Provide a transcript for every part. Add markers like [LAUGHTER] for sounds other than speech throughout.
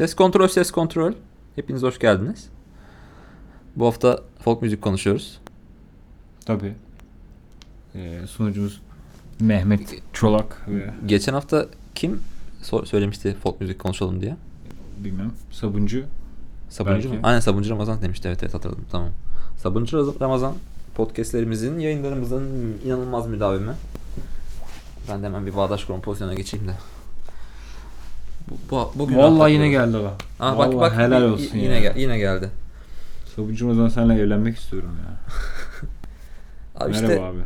Ses kontrol, ses kontrol. Hepiniz hoş geldiniz. Bu hafta folk müzik konuşuyoruz. Tabii. Ee, sunucumuz Mehmet Çolak ve Geçen hafta kim so- söylemişti folk müzik konuşalım diye? bilmem Sabuncu. Sabuncu mu? Belki. Aynen Sabuncu Ramazan demişti. Evet evet hatırladım. Tamam. Sabuncu Ramazan podcastlerimizin, yayınlarımızın inanılmaz müdavimi. Ben de hemen bir bağdaş kurum pozisyona geçeyim de. Bu, bu, bugün Vallahi yine geldi o. Aa, Vallahi bak bak helal y- olsun yine ya. gel- yine geldi. Sabuncu o zaman seninle evlenmek istiyorum ya. [LAUGHS] Abi Merhaba işte abi.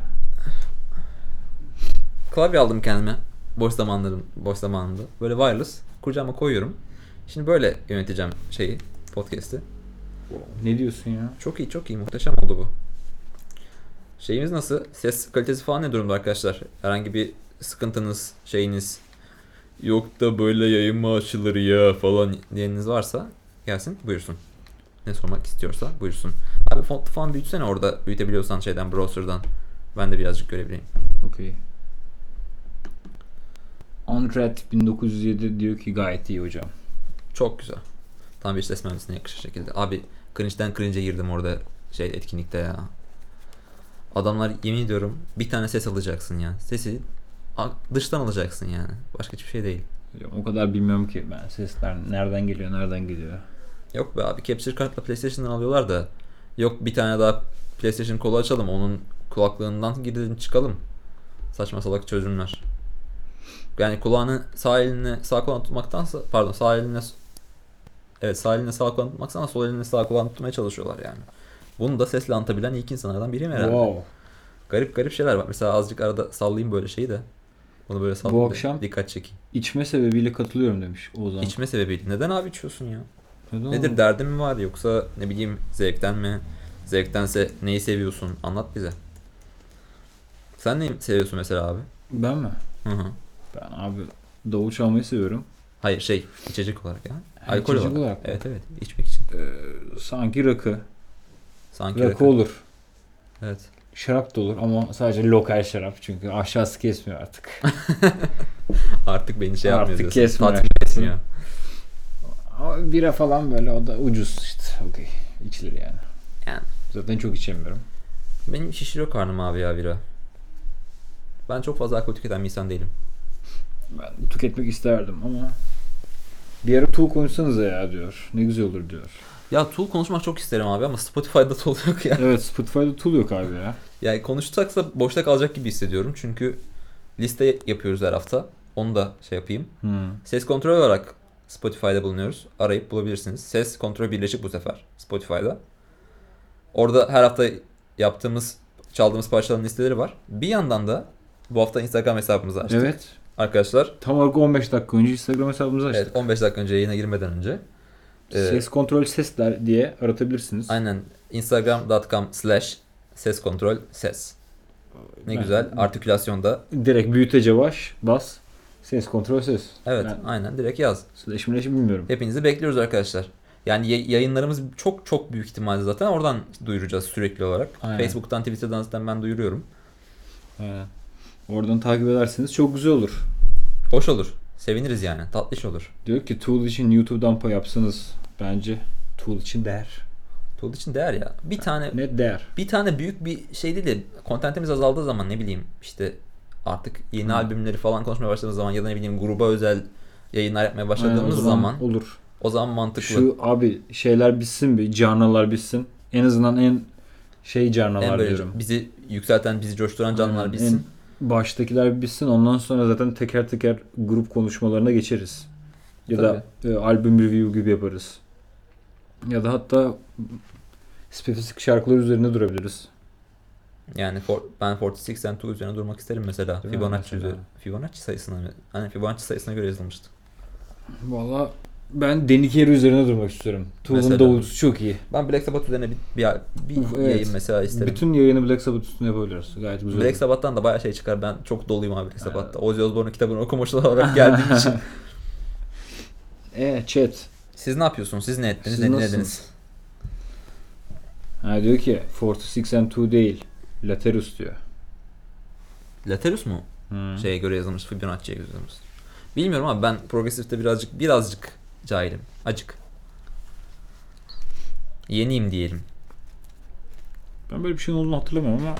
klavye aldım kendime. Boş zamanlarım, boş zamanımda. Böyle wireless kucağıma koyuyorum. Şimdi böyle yöneteceğim şeyi, podcast'i. Ne diyorsun ya? Çok iyi, çok iyi. Muhteşem oldu bu. Şeyimiz nasıl? Ses kalitesi falan ne durumda arkadaşlar? Herhangi bir sıkıntınız, şeyiniz yok da böyle yayın mı açılır ya falan diyeniniz varsa gelsin buyursun. Ne sormak istiyorsa buyursun. Abi font falan büyütsene orada büyütebiliyorsan şeyden browser'dan. Ben de birazcık görebileyim. Okey. Unread 1907 diyor ki gayet iyi hocam. Çok güzel. Tam bir ses mühendisine yakışır şekilde. Abi cringe'den cringe'e girdim orada şey etkinlikte ya. Adamlar yemin ediyorum bir tane ses alacaksın ya. Sesi dıştan alacaksın yani. Başka hiçbir şey değil. O kadar bilmiyorum ki ben sesler nereden geliyor nereden geliyor. Yok be abi capture kartla PlayStation'dan alıyorlar da yok bir tane daha PlayStation kolu açalım onun kulaklığından gidelim çıkalım. Saçma salak çözümler. Yani kulağını sağ eline sağ kulağını tutmaktansa pardon sağ eline evet sağ eline sağ kulağını tutmaktansa sol eline sağ kulağını tutmaya çalışıyorlar yani. Bunu da sesle anlatabilen ilk insanlardan biriyim herhalde. Wow. Garip garip şeyler var. Mesela azıcık arada sallayayım böyle şeyi de. Bunu böyle da akşam- Dikkat çekeyim. İçme sebebiyle katılıyorum demiş Ozan. İçme sebebiyle. Neden abi içiyorsun ya? Neden Nedir oğlum? derdin mi var yoksa ne bileyim zevkten mi? Zevktense neyi seviyorsun? Anlat bize. Sen neyi seviyorsun mesela abi? Ben mi? Hı hı. Ben abi davul çalmayı seviyorum. Hayır şey içecek olarak ya. Ha, Alkol içecek olarak. olarak? Evet evet içmek için. Ee, sanki rakı. Sanki Rakı rakı. olur. Evet. Şarap da olur ama sadece lokal şarap çünkü aşağısı kesmiyor artık. [LAUGHS] Artık beni şey Artık yapmıyor diyorsun. kesme Tatmin bira falan böyle o da ucuz işte. Okey. İçilir yani. Yani. Zaten çok içemiyorum. Benim şişiriyor karnım abi ya bira. Ben çok fazla alkol tüketen bir insan değilim. Ben tüketmek isterdim ama bir ara Tool konuşsanıza ya diyor. Ne güzel olur diyor. Ya Tool konuşmak çok isterim abi ama Spotify'da [LAUGHS] Tool yok ya. Evet Spotify'da Tool yok abi ya. Yani konuşacaksa boşta kalacak gibi hissediyorum. Çünkü liste yapıyoruz her hafta. Onu da şey yapayım. Hmm. Ses kontrol olarak Spotify'da bulunuyoruz. Arayıp bulabilirsiniz. Ses kontrol birleşik bu sefer Spotify'da. Orada her hafta yaptığımız, çaldığımız parçaların listeleri var. Bir yandan da bu hafta Instagram hesabımızı açtık. Evet. Arkadaşlar Tam olarak 15 dakika önce Instagram hesabımızı açtık. evet, 15 dakika önce yayına girmeden önce. Ses kontrol sesler diye aratabilirsiniz. Aynen instagram.com slash ses kontrol ses. Ne Ben- güzel. Artikülasyonda. Direkt büyütece baş, bas, ses kontrol ses. Evet Ben aynen direkt yaz. slash mileş bilmiyorum. Hepinizi bekliyoruz arkadaşlar. Yani yay- yayınlarımız çok çok büyük ihtimalle zaten oradan duyuracağız sürekli olarak. Aynen. Facebook'tan, Twitter'dan zaten ben duyuruyorum. Aynen. Oradan takip ederseniz çok güzel olur. Hoş olur. Seviniriz yani. Tatlış olur. Diyor ki Tool için YouTube'dan pay yapsanız bence Tool için değer. Tool için değer ya. Bir tane Net değer. bir tane büyük bir şey değil de kontentimiz azaldığı zaman ne bileyim işte artık yeni Hı. albümleri falan konuşmaya başladığımız zaman ya da ne bileyim gruba özel yayınlar yapmaya Aynen, başladığımız o zaman olur. o zaman mantıklı. Şu abi şeyler bitsin bir canlılar bitsin. En azından en şey en canlılar böyle diyorum. bizi yükselten, bizi coşturan canlılar Aynen, bitsin. En baştakiler bitsin. Ondan sonra zaten teker teker grup konuşmalarına geçeriz. Ya da e, albüm review gibi yaparız. Ya da hatta spesifik şarkılar üzerine durabiliriz. Yani for, ben 46 and 2 üzerine durmak isterim mesela. Değil? Fibonacci Mesela. üzeri. Fibonacci sayısına? Hani Fibonacci sayısına göre yazılmıştı. Valla ben Denikeri üzerine durmak istiyorum. Tool'un davulcusu çok iyi. Ben Black Sabbath üzerine bir, bir, bir Uf, evet. yayın mesela isterim. Bütün yayını Black Sabbath üstüne yapabiliriz. Gayet güzel. Black. Sabbath'tan da bayağı şey çıkar. Ben çok doluyum abi Black Sabbath'ta. Ozzy Osbourne'un kitabını okumuş olarak [LAUGHS] geldiğim için. [LAUGHS] e chat. Siz ne yapıyorsunuz? Siz ne ettiniz? Siz ne dinlediniz? Ha diyor ki 46 and 2 değil. Laterus diyor. Laterus mu? Hmm. Şeye göre yazılmış. Fibonacci'ye göre yazılmış. Bilmiyorum ama ben progresifte birazcık birazcık cahilim. Acık. Yeniyim diyelim. Ben böyle bir şeyin olduğunu hatırlamıyorum ama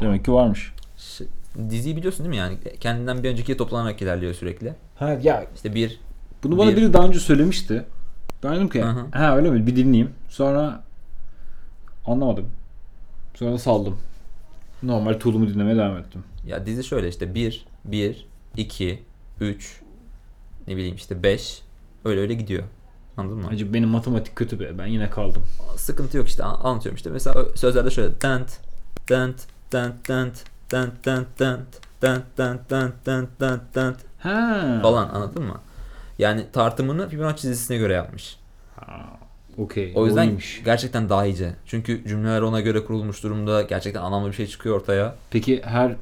demek ki varmış. Ş- diziyi biliyorsun değil mi yani? Kendinden bir öncekiye toplanarak ilerliyor sürekli. Ha ya İşte bir bunu bana Bir- biri daha önce söylemişti. Ben dedim ki Hı hı. ha öyle mi bir dinleyeyim. Sonra anlamadım. Sonra da saldım. Normal Tool'umu dinlemeye devam ettim. ya dizi şöyle işte 1 1 2 3 ne bileyim işte 5 öyle öyle gidiyor. Anladın mı? Hacı benim matematik kötü be. Ben yine kaldım. Sıkıntı yok işte an- anlatıyorum işte. Mesela sözlerde şöyle dent dent dent dent dent dent dent dent dent dent dent dent dent Ha. falan anladın mı? Yani tartımını Fibonacci dizisine göre yapmış. Ha, Okey. O yüzden iyiymiş. gerçekten daha iyice. Çünkü cümleler ona göre kurulmuş durumda. Gerçekten anlamlı bir şey çıkıyor ortaya. Peki her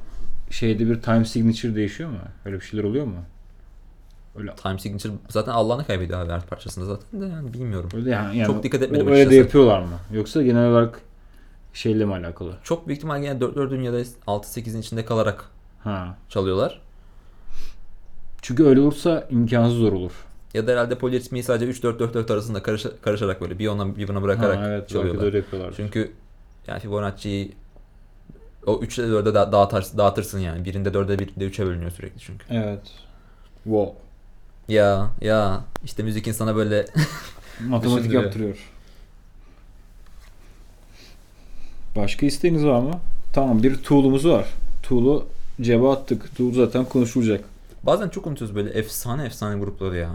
şeyde bir time signature değişiyor mu? Öyle bir şeyler oluyor mu? Öyle Time signature zaten Allah'ını kaybediyor abi her parçasında zaten de yani bilmiyorum. öyle yani, yani Çok dikkat o- etmedim Öyle de açıkçası. yapıyorlar mı? Yoksa genel olarak şeyle mi alakalı? Çok büyük ihtimal yine 4 4'ün ya da 6-8'in içinde kalarak Ha. çalıyorlar. Çünkü öyle olursa imkansız zor olur. Ya da herhalde poliritmiyi sadece 3-4-4-4 arasında karış- karışarak böyle bir ona bir buna bırakarak ha, evet, çalıyorlar. öyle. Çünkü yani Fibonacci'yi o 3'e 4'e da- dağıtarsın, dağıtırsın yani. Birinde 4'e birinde 3'e bölünüyor sürekli çünkü. Evet. Wow. Ya ya işte müzik insana böyle [LAUGHS] Matematik Düşündürüyor. yaptırıyor. Başka isteğiniz var mı? Tamam bir tool'umuz var. Tool'u cebe attık. Tool zaten konuşulacak. bazen çok unutuyoruz böyle efsane efsane grupları ya.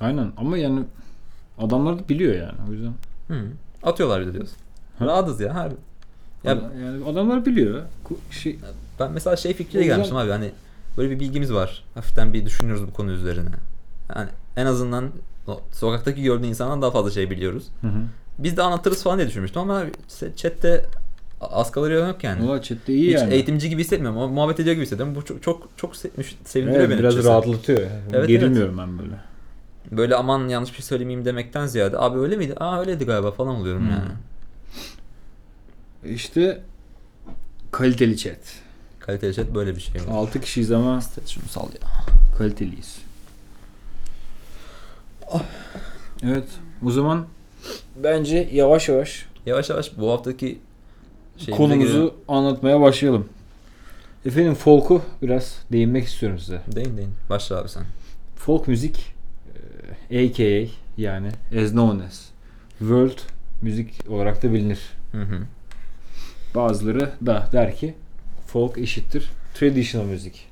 Aynen ama yani adamlar da biliyor yani o yüzden. Hı. Atıyorlar bir de diyorsun. Ha? Rahatız ya harbi. Ya yani adamlar biliyor. Şey, ben mesela şey fikriyle gelmiştim abi hani böyle bir bilgimiz var. Hafiften bir düşünüyoruz bu konu üzerine. Yani en azından sokaktaki gördüğün insandan daha fazla şey biliyoruz. hı hı. Biz de anlatırız falan diye düşünmüştüm ama chatte az kalır yok yani. Valla chatte iyi Hiç yani. eğitimci gibi hissetmiyorum ama muhabbet ediyor gibi hissediyorum. Bu çok çok çok se- sevindiriyor Evet, beni. biraz açıkçası. rahatlatıyor. evet. Gerilmiyorum ben böyle. Böyle aman yanlış bir şey söylemeyeyim demekten ziyade abi öyle miydi? Aa öyleydi galiba falan oluyorum Hmm. yani. İşte kaliteli chat. Kaliteli chat böyle bir şey var. 6 kişiyiz ama Şunu sal ya. kaliteliyiz. Evet. O zaman bence yavaş yavaş Yavaş yavaş bu haftaki şeyimize konumuzu girelim. anlatmaya başlayalım. Efendim folk'u biraz değinmek istiyorum size. Deyin deyin. Başla abi sen. Folk müzik e, aka yani as known as world müzik olarak da bilinir. Hı hı. Bazıları da der ki folk eşittir traditional müzik.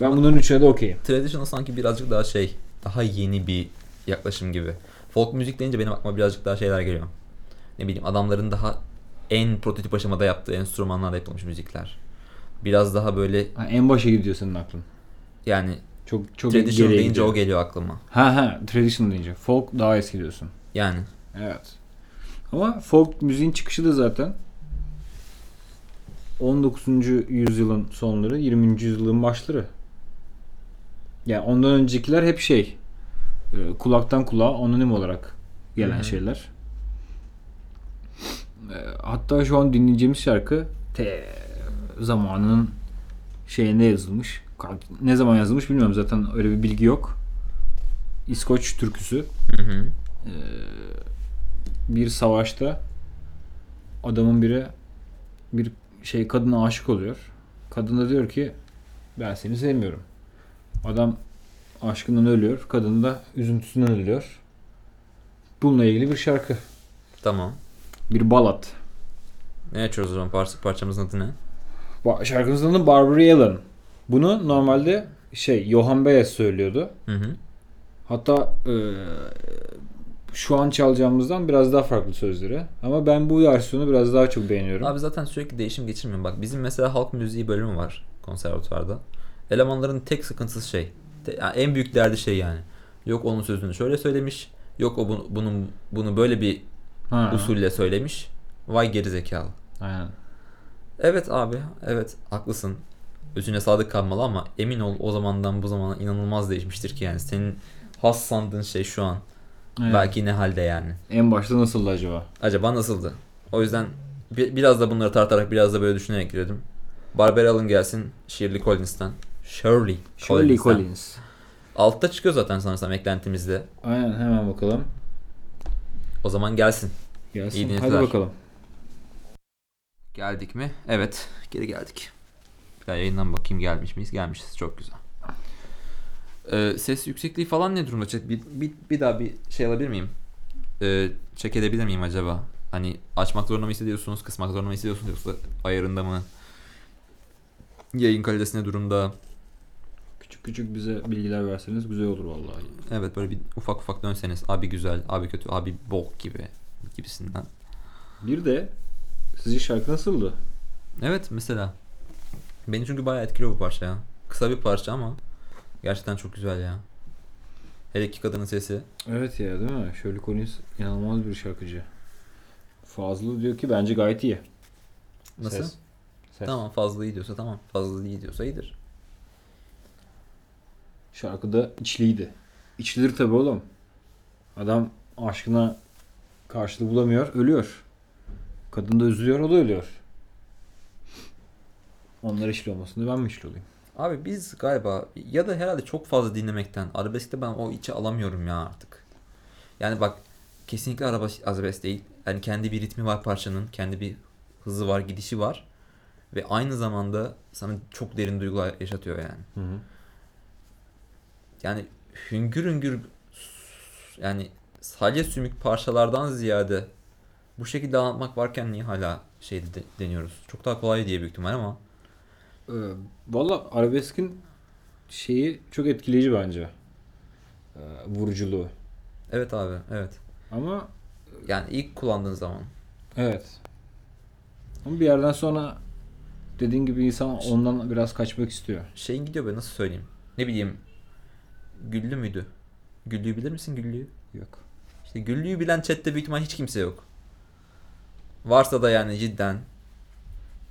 Ben bunların üçüne de okeyim. Traditional sanki birazcık daha şey, daha yeni bir yaklaşım gibi. Folk müzik deyince benim aklıma birazcık daha şeyler geliyor. Ne bileyim adamların daha en prototip aşamada yaptığı enstrümanlarla yapılmış müzikler. Biraz daha böyle Ha, en başa gidiyor senin aklın. yani Çok çok traditional deyince gidiyor. o geliyor aklıma. Ha ha traditional deyince. Folk daha eski diyorsun. Yani Evet. Ama folk müziğin çıkışı da zaten 19. yüzyılın sonları, 20. yüzyılın başları. Yani ondan öncekiler hep şey e, kulaktan kulağa anonim olarak gelen Hı hı. şeyler. E, Hatta şu an dinleyeceğimiz şarkı te zamanının şeyinde yazılmış. Ne zaman yazılmış bilmiyorum zaten öyle bir bilgi yok. İskoç türküsü hı hı. bir savaşta adamın biri bir şey kadına aşık oluyor. Kadın da diyor ki ben seni sevmiyorum. Adam aşkından ölüyor. Kadın da üzüntüsünden ölüyor. Bununla ilgili bir şarkı. Tamam. Bir balat. Ne açıyoruz o zaman Par- parçamızın adı ne? Ba- Şarkımızın adı Barbary Allen. Bunu normalde şey Johan Baez söylüyordu. Hı hı. Hatta e, şu an çalacağımızdan biraz daha farklı sözleri. Ama ben bu versiyonu biraz daha çok beğeniyorum. Abi zaten sürekli değişim geçirmiyorum. Bak bizim mesela halk müziği bölümü var konservatuvarda. Elemanların tek sıkıntısı şey. Yani en büyük derdi şey yani. Yok onun sözünü şöyle söylemiş. Yok o bunu, bunun bunu böyle bir Ha, usulle söylemiş. Vay geri zekalı. Aynen. Evet abi, evet haklısın. Özüne sadık kalmalı ama emin ol o zamandan bu zamana inanılmaz değişmiştir ki yani. Senin has sandığın şey şu an. Evet. Belki ne halde yani. En başta nasıldı acaba? Acaba nasıldı? O yüzden bi- biraz da bunları tartarak biraz da böyle düşünerek girdim. Barbara Allen gelsin Shirley Collins'ten. Shirley Shirley Collins'ten. Collins. Altta çıkıyor zaten sanırsam eklentimizde. Aynen hemen bakalım. O zaman gelsin. Gelsin. İyi Hadi niyetler. bakalım. Geldik mi? Evet. Geri geldik. Bir daha yayından bakayım gelmiş miyiz? Gelmişiz. Çok güzel. Ee, ses yüksekliği falan ne durumda? Bir, bir, bir daha bir şey alabilir miyim? Ee, check edebilir miyim acaba? Hani açmak zorunda mı hissediyorsunuz? Kısmak zorunda mı hissediyorsunuz? Yoksa ayarında mı? Yayın kalitesi ne durumda? Küçük bize bilgiler verseniz güzel olur vallahi. Evet böyle bir ufak ufak dönseniz. Abi güzel, abi kötü, abi bok gibi gibisinden. Bir de sizce şarkı nasıldı? Evet mesela. Beni çünkü bayağı etkiliyor bu parça ya. Kısa bir parça ama gerçekten çok güzel ya. Hele ki kadının sesi. Evet ya değil mi? Shirley Collins inanılmaz bir şarkıcı. Fazlı diyor ki bence gayet iyi. Nasıl? Ses. Ses. Tamam fazla iyi diyorsa tamam. Fazla iyi diyorsa iyidir. Şarkıda içliydi. İçlidir tabi oğlum. Adam aşkına karşılık bulamıyor, ölüyor. Kadın da üzülüyor, o da ölüyor. Onlar işli olmasın ben mi işli olayım? Abi biz galiba ya da herhalde çok fazla dinlemekten arabeskte ben o içi alamıyorum ya artık. Yani bak kesinlikle araba arabesk değil. Yani kendi bir ritmi var parçanın. Kendi bir hızı var, gidişi var. Ve aynı zamanda sana çok derin duygular yaşatıyor yani. Hı hı. Yani hüngür hüngür yani salya sümük parçalardan ziyade bu şekilde anlatmak varken niye hala şey de, deniyoruz? Çok daha kolay diye büyük ihtimal ama Ee, Valla arabeskin şeyi çok etkileyici bence. Ee, vuruculuğu. evet abi evet. Ama Yani ilk kullandığın zaman evet. Ama bir yerden sonra dediğin gibi insan ondan biraz kaçmak istiyor. şeyin gidiyor böyle nasıl söyleyeyim? Ne bileyim Güllü müydü? Güllü'yü bilir misin Güllü'yü? Yok. İşte Güllü'yü bilen chatte büyük ihtimal hiç kimse yok. Varsa da yani cidden.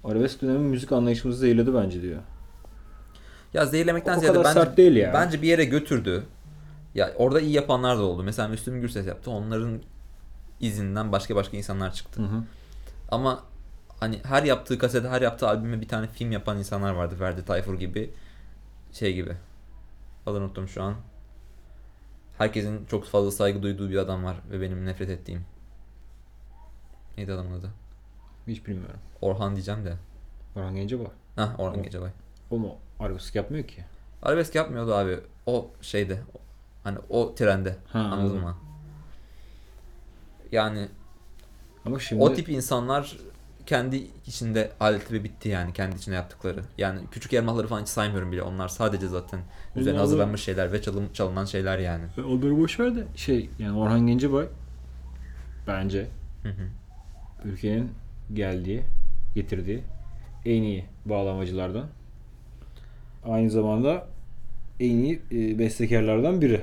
Arabesk dönemi müzik anlayışımızı zehirledi bence diyor. Ya zehirlemekten O ziyade kadar bence, sert değil ya. bence bir yere götürdü. Ya orada iyi yapanlar da oldu. Mesela Müslüm Gürses yaptı. Onların izinden başka başka insanlar çıktı. Hı hı. Ama hani her yaptığı kasete, her yaptığı albüme bir tane film yapan insanlar vardı. Ferdi Tayfur gibi. Şey gibi. Adını unuttum şu an. Herkesin çok fazla saygı duyduğu bir adam var ve benim nefret ettiğim. Neydi adamın adı? Hiç bilmiyorum. Orhan diyeceğim de. Orhan Gencebay. Hah Orhan O. Gencebay. O mu? Arabesk yapmıyor ki. Arabesk yapmıyordu abi. O şeyde. Hani o trende. Ha, Anladın mı? Yani Ama şimdi o tip insanlar kendi içinde aleti ve bitti yani kendi içinde yaptıkları. Yani küçük elmaları falan hiç saymıyorum bile. Onlar sadece zaten üzerine Onlar- hazırlanmış şeyler ve çalın, çalınan şeyler yani. Onları boş ver de şey yani Orhan Gencebay bence Hı hı. ülkenin geldiği, getirdiği en iyi bağlamacılardan. Aynı zamanda en iyi e, bestekarlardan biri.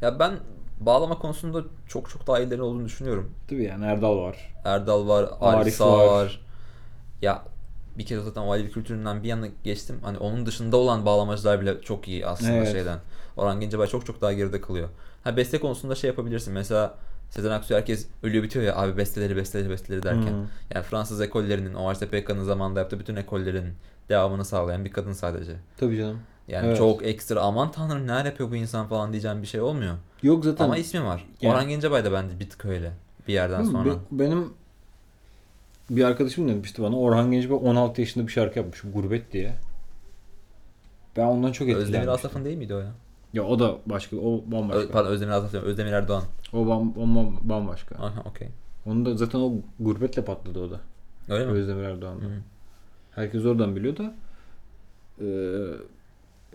Ya ben bağlama konusunda çok çok daha iyileri olduğunu düşünüyorum. Tabii yani Erdal var. Erdal var, Arif, Arif var. var. Ya bir kere zaten o kültüründen bir yana geçtim. Hani onun dışında olan bağlamacılar bile çok iyi aslında Evet. şeyden. Orhan Gencebay çok çok daha geride kalıyor. Ha beste konusunda şey yapabilirsin. Mesela Sezen Aksu herkes ölüyor bitiyor ya abi besteleri besteleri besteleri derken. Hı. Yani Fransız ekollerinin, o Ajda Pekkan'ın zamanında yaptığı bütün ekollerin devamını sağlayan bir kadın sadece. Tabii canım. Yani Evet. çok ekstra aman tanrım neler yapıyor bu insan falan diyeceğim bir şey olmuyor. Yok zaten Ama ismi var. Yani- Orhan Gencebay da bence bir tık öyle. Bir yerden sonra. Be- benim bir arkadaşım demişti bana Orhan Gencebay 16 yaşında bir şarkı yapmış Gurbet diye. Ben ondan çok etkilenmiştim. Özdemir Asaf'ın değil miydi o ya? Ya o da başka, o bambaşka. Ö- pardon Özdemir Asaf diyorum. Özdemir Erdoğan. O bam, bam, bambaşka. Aha okey. Onun da zaten o gurbetle patladı o da. Öyle mi? Özdemir Erdoğan'da. Herkes oradan biliyor da eee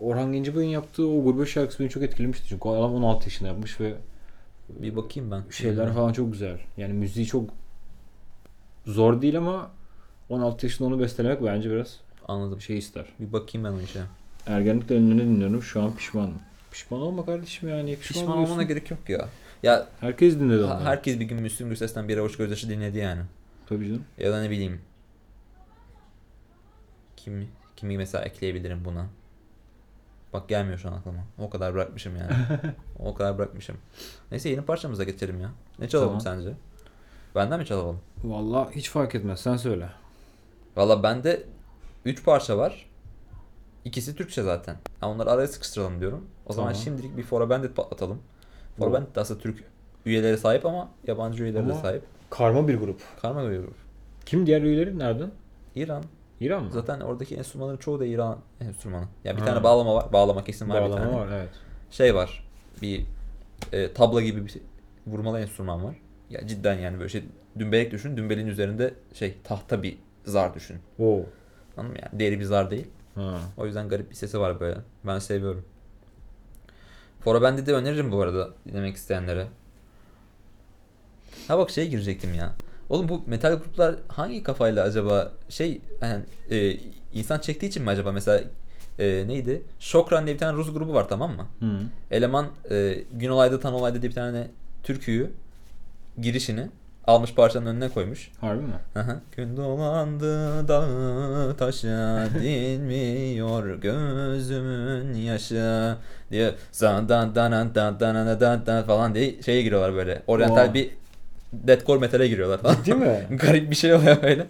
Orhan Gencebay'ın yaptığı o gurbet şarkısı beni çok etkilemişti. Çünkü adam 16 yaşında yapmış ve Bir bakayım ben. şeyler falan çok güzel. Yani müziği çok zor değil ama 16 yaşında onu bestelemek bence biraz Anladım. şey ister. Bir bakayım ben o işe. Ergenlik döneminde dinliyorum. Şu an pişmanım. Pişman olma kardeşim yani. Pişman, Pişman oluyorsun. olmana gerek yok ya. Ya Herkes dinledi onu. herkes bir gün Müslüm Gürses'ten bir avuç gözyaşı dinledi yani. Tabii canım. Ya da ne bileyim. Kimi, kimi mesela ekleyebilirim buna. Bak gelmiyor şu an aklıma. O kadar bırakmışım yani. [LAUGHS] o kadar bırakmışım. Neyse yeni parçamıza geçelim ya. Ne çalalım Tamam. sence? Benden mi çalalım? Vallahi hiç fark etmez. Sen söyle. Valla bende 3 parça var. İkisi Türkçe zaten. Ya onları araya sıkıştıralım diyorum. O zaman Tamam. şimdilik bir For Bandit patlatalım. For Bu- Bandit de aslında Türk üyeleri sahip ama yabancı üyeleri de Ama- sahip. Karma bir grup. Karma bir grup. Kim diğer üyeleri nereden? İran. İran mı? Zaten oradaki enstrümanların çoğu da İran enstrümanı. Yani bir Ha. tane bağlama var. Bağlama kesin var bir Bağlama tane. var evet. Şey var. Bir e, tabla gibi bir vurmalı enstrüman var. Ya cidden yani böyle şey dümbelek düşün. Dümbelin üzerinde şey tahta bir zar düşün. Wow. Anladın mı? Yani deri bir zar değil. Ha. O yüzden garip bir sesi var böyle. Ben seviyorum. Fora Band'i de öneririm bu arada dinlemek isteyenlere. Ha bak şeye girecektim ya. Oğlum bu metal gruplar hangi kafayla acaba şey yani e, insan çektiği için mi acaba mesela e, neydi? Şokran diye bir tane Rus grubu var tamam mı? Hı. Eleman e, Gün Olay'da Tan Olay'da diye bir tane türküyü girişini almış parçanın önüne koymuş. Harbi mi? Hı. Gün dolandı dağı taşa [LAUGHS] dinmiyor gözümün yaşı diye dan dan dan dan dan dan dan falan diye şeye giriyorlar böyle. Oriental Oha. bir deathcore metale giriyorlar falan. Değil mi? [LAUGHS] Garip bir şey oluyor böyle.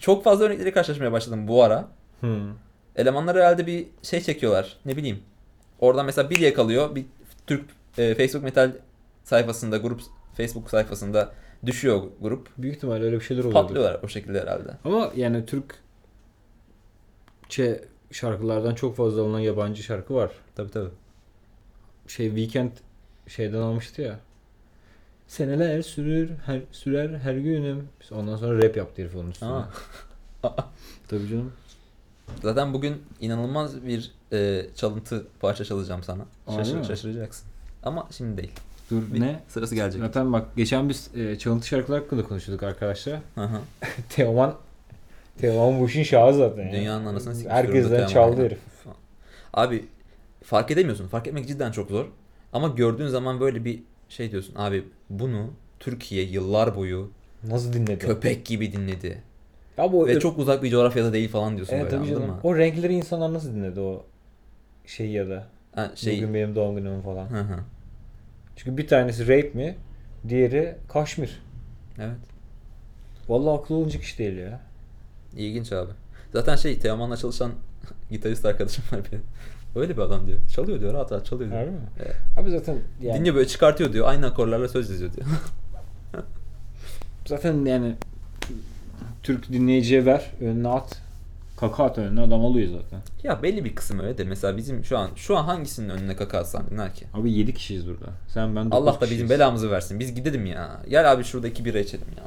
Çok fazla örnekleri karşılaşmaya başladım bu ara. Hı. Elemanlar herhalde bir şey çekiyorlar. Ne bileyim. Oradan mesela bir yakalıyor. Bir Türk e, Facebook metal sayfasında, grup Facebook sayfasında düşüyor grup. Büyük ihtimalle öyle bir şeyler oluyordu. Patlıyorlar o şekilde herhalde. Ama yani Türk Çe şarkılardan çok fazla alınan yabancı şarkı var. Tabii tabii. Şey Weekend şeyden almıştı ya. Seneler sürür her sürer her günüm. Ondan sonra rap yaptı herif onun üstüne. [LAUGHS] Aa. Tabii canım. Zaten bugün inanılmaz bir e, çalıntı parça çalacağım sana. Şaşır, mi? şaşıracaksın. Ama şimdi değil. Dur Bir ne? Sırası gelecek. Zaten bak geçen biz e, çalıntı şarkılar hakkında konuşuyorduk arkadaşlar. [LAUGHS] Teoman Teoman bu işin şahı zaten ya. Dünyanın anasını sikmiş Herkesten çaldı ya. herif. Abi fark edemiyorsun. Fark etmek cidden çok zor. Ama gördüğün zaman böyle bir şey diyorsun. Abi bunu Türkiye yıllar boyu Nasıl dinledi? köpek gibi dinledi. Ya bu Ve çok uzak bir coğrafyada değil falan diyorsun Evet böyle tabii anladın canım. mı? O renkleri insanlar nasıl dinledi o şeyi ya da Ha, şey, bugün benim doğum günüm falan. Hı hı. Çünkü bir tanesi rape mi, diğeri kaşmir. Evet. Vallahi akıl olunacak iş değil ya. İlginç abi. Zaten şey Teoman'la çalışan [LAUGHS] gitarist arkadaşım var bir. Öyle bir adam diyor. Çalıyor diyor rahat rahat çalıyor diyor. Harbi mi? Evet. Abi zaten yani Dinliyor böyle çıkartıyor diyor. Aynı akorlarla söz yazıyor diyor. zaten yani Türk dinleyiciye ver, önüne at. Kaka at önüne adam alıyor zaten. ya belli bir kısım öyle de mesela bizim şu an şu an hangisinin önüne kaka atsan dinler ki? Abi 7 kişiyiz burada. Sen ben 9 Allah da bizim belamızı versin. Biz gidelim ya. Gel abi şurada iki bira içelim ya.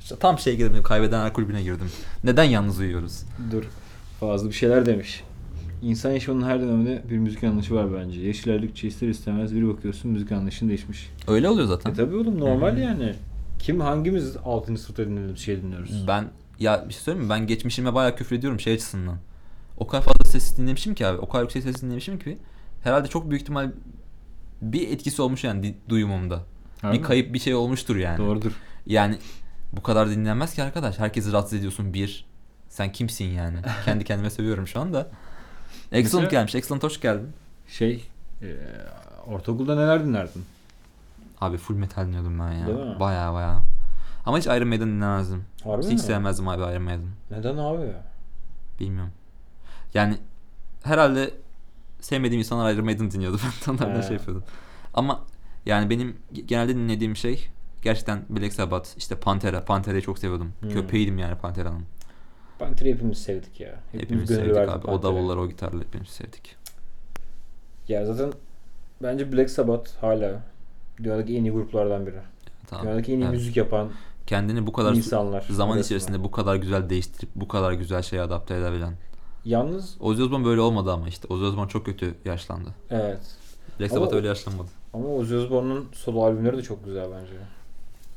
İşte [LAUGHS] tam şey girdim. Kaybedenler kulübüne girdim. Neden yalnız uyuyoruz? Dur. Fazla bir şeyler demiş. İnsan yaşamının her döneminde bir müzik anlayışı var bence. Yaş ilerledikçe ister istemez bir bakıyorsun müzik anlayışın değişmiş. Öyle oluyor zaten. E tabi oğlum normal Hı hı. yani. Kim hangimiz 6. sınıfta dinlediğimiz şey dinliyoruz? Ben ya bir şey söyleyeyim mi? Ben geçmişime bayağı küfür ediyorum şey açısından. O kadar fazla ses dinlemişim ki abi. O kadar yüksek ses dinlemişim ki. Herhalde çok büyük ihtimal bir etkisi olmuş yani duyumumda. Harbi bir mi? kayıp bir şey olmuştur yani. Doğrudur. Yani bu kadar dinlenmez ki arkadaş. Herkesi rahatsız ediyorsun bir. Sen kimsin yani? [LAUGHS] Kendi kendime sövüyorum şu anda. Excellent Mesela- gelmiş. Excellent hoş geldin. Şey, e, ortaokulda neler dinlerdin? Abi full metal dinliyordum ben ya. Değil mi? Baya baya. Ama hiç Iron Maiden dinlemezdim. Harbi hiç mi? sevmezdim abi Iron Maiden. Neden abi? Bilmiyorum. Yani herhalde sevmediğim insanlar Iron Maiden dinliyordu. [LAUGHS] Ben de onlardan şey yapıyordum. Ama yani benim genelde dinlediğim şey gerçekten Black Sabbath, işte Pantera. Pantera'yı çok seviyordum. Hmm. Köpeğiydim yani Pantera'nın. Panther'ı hepimiz sevdik ya. Hepimiz gönül sevdik abi. O Panthera'ya. davullar, o gitarlar hepimiz sevdik. Ya zaten bence Black Sabbath hala dünyadaki en iyi gruplardan biri. Tamam. Dünyadaki en iyi Evet. müzik yapan Kendini bu kadar insanlar. zaman arasında. içerisinde bu kadar güzel değiştirip bu kadar güzel şeye adapte edebilen. Yalnız Ozzy Osbourne böyle olmadı ama işte. Ozzy Osbourne çok kötü yaşlandı. evet. Black Sabbath o- öyle yaşlanmadı. Ama Ozzy Osbourne'un solo albümleri de çok güzel bence.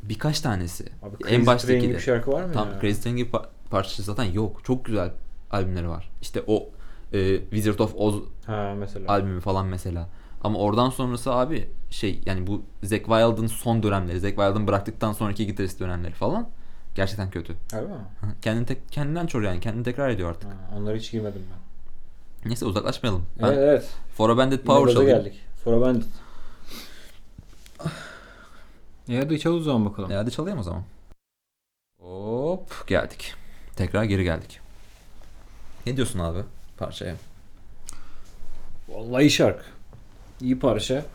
Birkaç tanesi. Abi en Crazy baştaki de. bir şarkı var mı Tam ya? Crazy Train gibi parçası zaten yok. Çok güzel albümleri var. İşte o e, Wizard of Oz Ha mesela. albümü falan mesela. Ama oradan sonrası abi şey yani bu Zack Wild'ın son dönemleri, Zack Wild'ın bıraktıktan sonraki gitarist dönemleri falan gerçekten kötü. Harbi mi? Kendini tek, kendinden çor yani. Kendini tekrar ediyor artık. Ha, onlara hiç girmedim ben. Neyse uzaklaşmayalım. Ben Evet evet. For a Bandit Yine Power çalayım. geldik. Sonra Bandit. E hadi çal o zaman bakalım. E hadi çalayım o zaman. Hop geldik. Tekrar geri geldik. Ne diyorsun abi? parçaya. Vallahi iyi şarkı. İyi parça.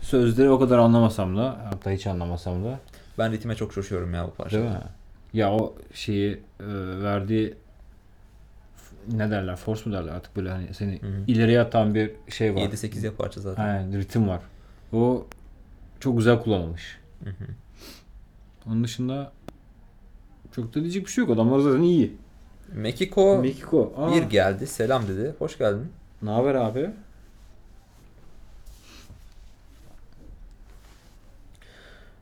Sözleri o kadar anlamasam da hatta hiç anlamasam da Ben ritme çok coşuyorum ya bu parçada. değil mi? Ya o şeyi e, verdiği ne derler? Force mu derler artık böyle hani seni Hı hı. ileriye atan bir şey var. 7-8 ya parça zaten. Aynen ritim var. O çok güzel kullanılmış. Hı hı. Onun dışında çok da diyecek bir şey yok. Adamlar zaten iyi. Mekiko Mekiko. Aa, bir geldi. Selam dedi. Hoş geldin. Ne haber abi?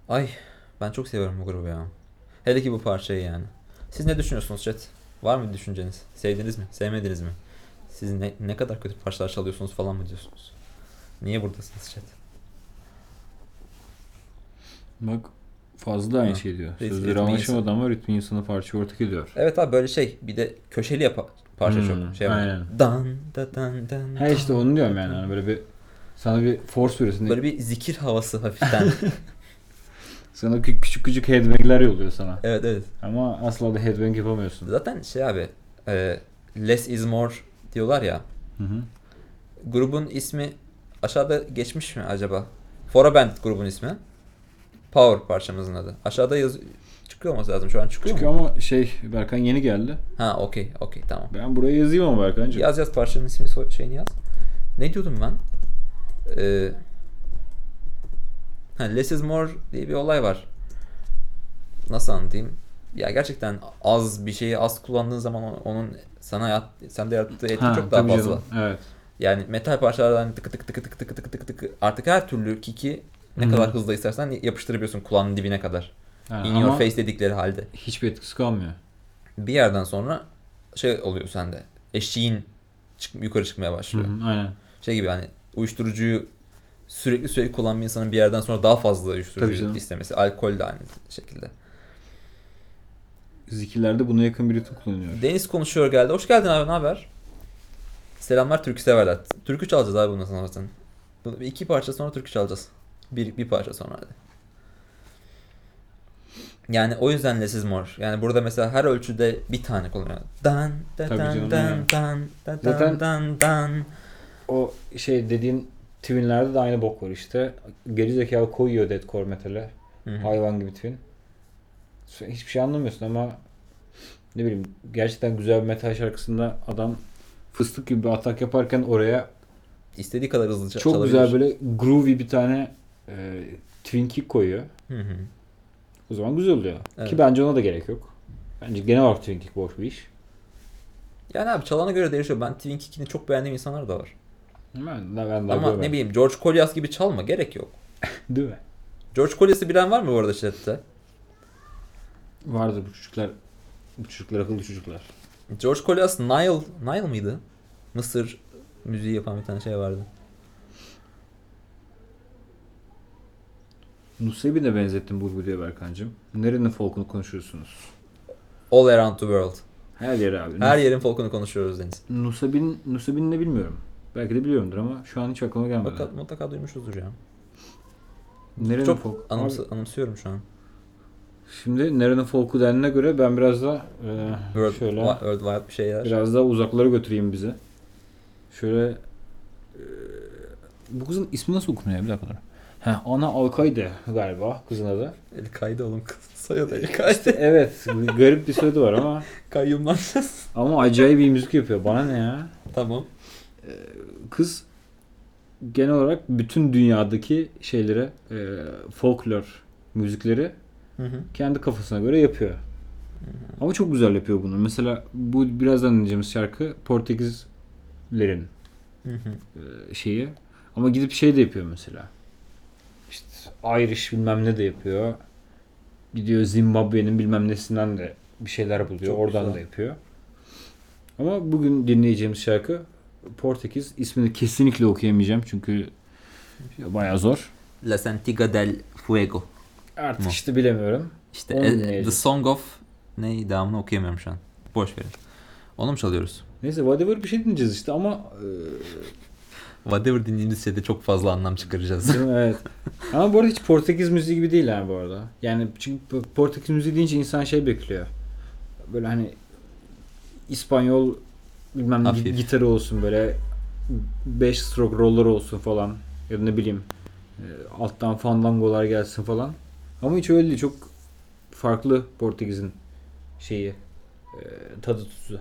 Ay ben çok seviyorum bu grubu ya. Hele ki bu parçayı yani. Siz ne düşünüyorsunuz chat? Var mı düşünceniz? Sevdiniz mi? Sevmediniz mi? Siz ne, ne kadar kötü parçalar çalıyorsunuz falan mı diyorsunuz? Niye buradasınız chat? Bak fazla aynı şey diyor. Rit- Sözleri ritmi ama ritmi insanı parça ortak ediyor. Evet abi böyle şey bir de köşeli yap parça Hmm, çok şey var. aynen. Dan da dan dan. Ha işte onu diyorum yani. Hani böyle bir sana bir force veriyorsun. Böyle bir zikir havası hafiften. [LAUGHS] Sana kü- küçük küçük headbang'ler yolluyor sana. evet evet. Ama asla da headbang yapamıyorsun. Zaten şey abi e, less is more diyorlar ya. Hı hı. Grubun ismi aşağıda geçmiş mi acaba? Fora Band grubun ismi. Power parçamızın adı. Aşağıda yaz çıkıyor olması lazım. Şu an çıkıyor Çünkü mu? ama şey Berkan yeni geldi. Ha okey okey tamam. Ben buraya yazayım ama Berkan'cığım. Yaz yaz parçanın ismi so- şeyini yaz. Ne diyordum ben? Ee, ha, Less is More diye bir olay var. Nasıl anlatayım? Ya gerçekten az bir şeyi az kullandığın zaman onun sana yat, sende yarattığı etki Ha, çok daha fazla. canım. Evet. Yani metal parçalardan tıkı tıkı tıkı tıkı tıkı tıkı tıkı tıkı artık her türlü kiki ne kadar hızlı istersen yapıştırabiliyorsun kulağının dibine kadar. Ha, In your face dedikleri halde. hiçbir etkisi kalmıyor. Bir yerden sonra şey oluyor sende. Eşiğin çık, yukarı çıkmaya başlıyor. hı, aynen. Şey gibi hani uyuşturucuyu sürekli sürekli kullanan bir insanın bir yerden sonra daha fazla uyuşturucu istemesi. Alkol de aynı şekilde. Zikirlerde buna yakın bir ritim kullanıyor. Deniz konuşuyor geldi. Hoş geldin abi ne haber? Selamlar türkü severler. Türkü çalacağız abi bundan sonra zaten. İki parça sonra türkü çalacağız. Bir, bir parça sonra hadi. Yani o yüzden Less is More. Yani burada mesela her ölçüde bir tane kullanıyor. Dan, da, Tabii dan, dan, dan, da, Zaten- dan, dan, dan. O şey dediğin twinlerde de aynı bok var işte. Geri zekalı koyuyor deathcore metale. Hayvan gibi twin. Hiçbir şey anlamıyorsun ama ne bileyim gerçekten güzel bir metal şarkısında adam fıstık gibi bir atak yaparken oraya İstediği kadar hızlı ça- çok çalabilir. güzel böyle groovy bir tane e, twin kick koyuyor. Hı hı. O zaman güzel oluyor. Evet. Ki bence ona da gerek yok. Bence genel olarak twin kick boş bir iş. Yani abi çalana göre değişiyor. Ben Twin Kick'ini çok beğendiğim insanlar da var. Ben, ben Ama ne bileyim George Kolias gibi çalma gerek yok. [LAUGHS] Değil mi? George Kolias'ı bilen var mı bu arada chatte? Vardır bu çocuklar. Bu çocuklar akıllı çocuklar. George Kolias Nile, Nile mıydı? Mısır müziği yapan bir tane şey vardı. Nusaybin'e benzettim bu videoya Berkan'cığım. Nerenin folkunu konuşuyorsunuz? All Around the World. Her yer abi. Her yerin folkunu konuşuyoruz Deniz. Nusabin, Nusabin ne bilmiyorum. Belki de biliyorumdur ama şu an hiç aklıma gelmedi. Mutlaka, mutlaka duymuşuzdur ya. Nerenin Çok folk? anımsı- Abi, anımsıyorum şu an. şimdi nerenin folku dendiğine göre ben biraz da e, World, şöyle World Wide bir şeyler. biraz daha uzaklara götüreyim bizi. Şöyle e, bu kızın ismi nasıl okunuyor bir dakika. Dur. Ha, Ana Alkayde galiba kızın adı. El kaydı oğlum kız. Soyadı el İşte kaydı. evet garip bir soyadı var ama [LAUGHS] Kayyumlanacağız. ama acayip iyi müzik yapıyor. Bana ne ya? tamam. kız genel olarak bütün dünyadaki şeyleri e, folklor müzikleri Hı hı. kendi kafasına göre yapıyor. Ama çok güzel yapıyor bunu. Mesela bu birazdan dinleyeceğimiz şarkı Portekizlerin Hı hı. e, şeyi. Ama gidip şey de yapıyor mesela. Irish bilmem ne de yapıyor. Gidiyor Zimbabwe'nin bilmem nesinden de bir şeyler buluyor. Çok Oradan güzel. da yapıyor. Ama bugün dinleyeceğimiz şarkı Portekiz. İsmini kesinlikle okuyamayacağım çünkü bayağı zor. La Santiga del Fuego. Artık Mu. işte bilemiyorum. İşte e. The Song of ne devamını okuyamıyorum şu an. Boş verin. Onu mu çalıyoruz? Neyse whatever bir şey dinleyeceğiz işte ama e, Whatever dinlediğimiz şeyde çok fazla anlam çıkaracağız. Değil mi? evet. [LAUGHS] Ama bu arada hiç Portekiz müziği gibi değil yani bu arada. Yani çünkü Portekiz müziği deyince insan şey bekliyor. Böyle hani İspanyol bilmem ne Hafif. gitarı olsun böyle 5 stroke roller olsun falan ya da ne bileyim e, alttan fandangolar gelsin falan. Ama hiç öyle değil. Çok farklı Portekiz'in şeyi e, tadı tuzu.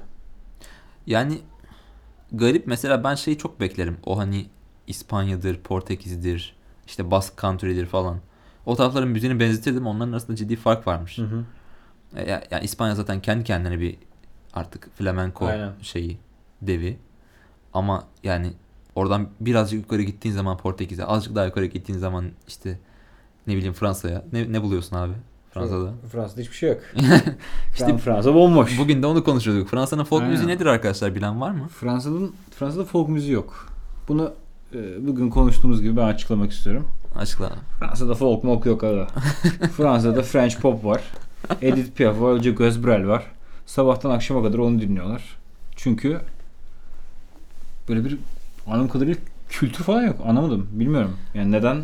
Yani garip mesela ben şeyi çok beklerim. O hani İspanya'dır, Portekiz'dir, işte Basque Country'dir falan. O tarafların müziğini benzetirdim. Onların arasında ciddi fark varmış. Hı hı. E, ya- Yani İspanya zaten kendi kendine bir artık flamenco Aynen. şeyi, devi. Ama yani oradan birazcık yukarı gittiğin zaman Portekiz'e, azıcık daha yukarı gittiğin zaman işte ne bileyim Fransa'ya. Ne, ne buluyorsun abi Fransa'da? Fransa'da hiçbir şey yok. [LAUGHS] İşte Fran- Fransa bomboş. Bugün de onu konuşuyorduk. Fransa'nın folk Aynen. müziği nedir arkadaşlar bilen var mı? Fransa'nın Fransa'da folk müziği yok. Bunu e, bugün konuştuğumuz gibi ben açıklamak istiyorum. Açıkla. Fransa'da folk mok yok abi. [LAUGHS] Fransa'da French pop var. Edith Piaf var. Jacques Brel var. Sabahtan akşama kadar onu dinliyorlar. Çünkü böyle bir anladığım kadarıyla kültür falan yok. Anlamadım. Bilmiyorum. Yani neden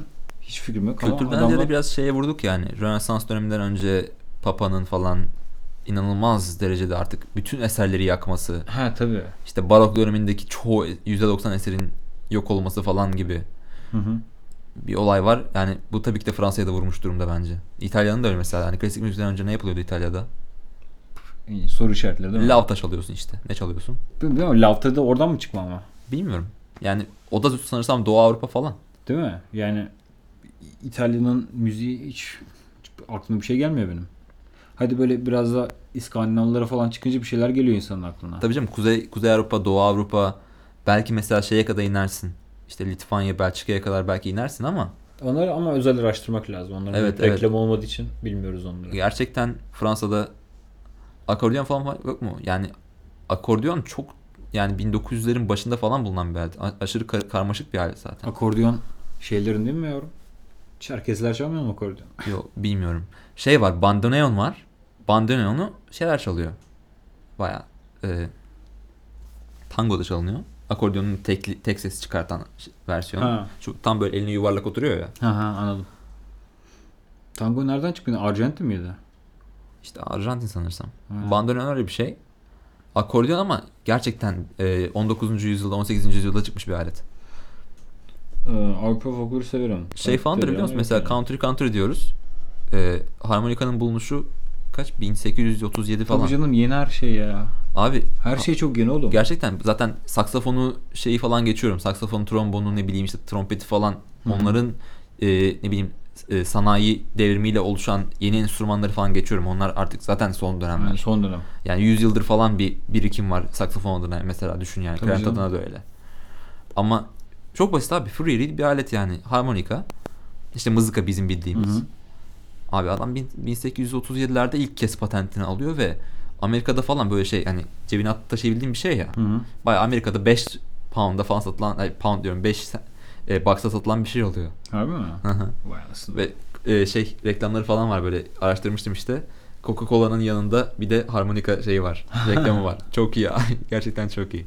hiç fikrim yok. ama Kültürden adamlar- ziyade biraz şeye vurduk yani. Rönesans döneminden önce Papa'nın falan inanılmaz derecede artık bütün eserleri yakması. Ha tabii. işte barok dönemindeki çoğu %90 eserin yok olması falan gibi Hı hı. bir olay var. Yani bu tabii ki de Fransa'ya da vurmuş durumda bence. İtalya'nın da öyle mesela. Hani klasik müzikten önce ne yapılıyordu İtalya'da? Soru işaretleri değil mi? Lavta çalıyorsun işte. Ne çalıyorsun? Bilmiyorum. Lavta da oradan mı çıkma ama? Bilmiyorum. Yani o da sanırsam Doğu Avrupa falan. Değil mi? Yani İtalya'nın müziği hiç, hiç aklıma bir şey gelmiyor benim. Hadi böyle biraz da İskandinavlara falan çıkınca bir şeyler geliyor insanın aklına. Tabii canım Kuzey, Kuzey Avrupa, Doğu Avrupa belki mesela şeye kadar inersin. İşte Litvanya, Belçika'ya kadar belki inersin ama Onları ama özel araştırmak lazım. Onların Evet, reklam olmadığı için bilmiyoruz onları. gerçekten Fransa'da akordeon falan yok mu? Yani akordeon çok yani 1900'lerin başında falan bulunan bir alet. Aşırı kar- karmaşık bir alet zaten. Akordeon şeylerin değil mi yavrum? Çerkezler çalmıyor mu akordeon? Yok bilmiyorum. Şey var bandoneon var. Bandoneon'u şeyler çalıyor. Baya e, tango da çalınıyor. Akordeonun tek, tek ses çıkartan versiyonu. Ha. Şu tam böyle elini yuvarlak oturuyor ya. Ha ha anladım. Tango nereden çıktı? Arjantin miydi? İşte Arjantin sanırsam. Ha. Bandoneon öyle bir şey. Akordeon ama gerçekten e, 19. yüzyılda 18. yüzyılda çıkmış bir alet. Ee, Avrupa folkloru severim. Şey falandır biliyor musun? Mesela yok country country diyoruz. E, harmonikanın bulunuşu kaç? 1837 Tabii falan. canım yeni her şey ya. Abi Her şey çok yeni oğlum. gerçekten zaten saksafonu şeyi falan geçiyorum. Saksafonu, trombonu ne bileyim işte trompeti falan Hı hı. onların e, ne bileyim e, sanayi devrimiyle oluşan yeni enstrümanları falan geçiyorum. Onlar artık zaten son dönemler. Yani son dönem. Yani 100 yıldır falan bir birikim var saksafon adına mesela düşün yani. Tabii canım. adına da öyle. Ama çok basit abi. Free reed bir alet yani. Harmonika. İşte mızıka bizim bildiğimiz. Hı hı. Abi adam bin- 1837'lerde ilk kez patentini alıyor ve Amerika'da falan böyle şey hani cebine atıp taşıyabildiğin bir şey ya. Hı hı. Baya Amerika'da 5 pound'a falan satılan, ay, pound diyorum 5 e, box'a satılan bir şey oluyor. Harbi mi? Vay ve e, şey reklamları falan var böyle araştırmıştım işte. Coca-Cola'nın yanında bir de harmonika şeyi var. [LAUGHS] Reklamı var. Çok iyi. [LAUGHS] Gerçekten çok iyi.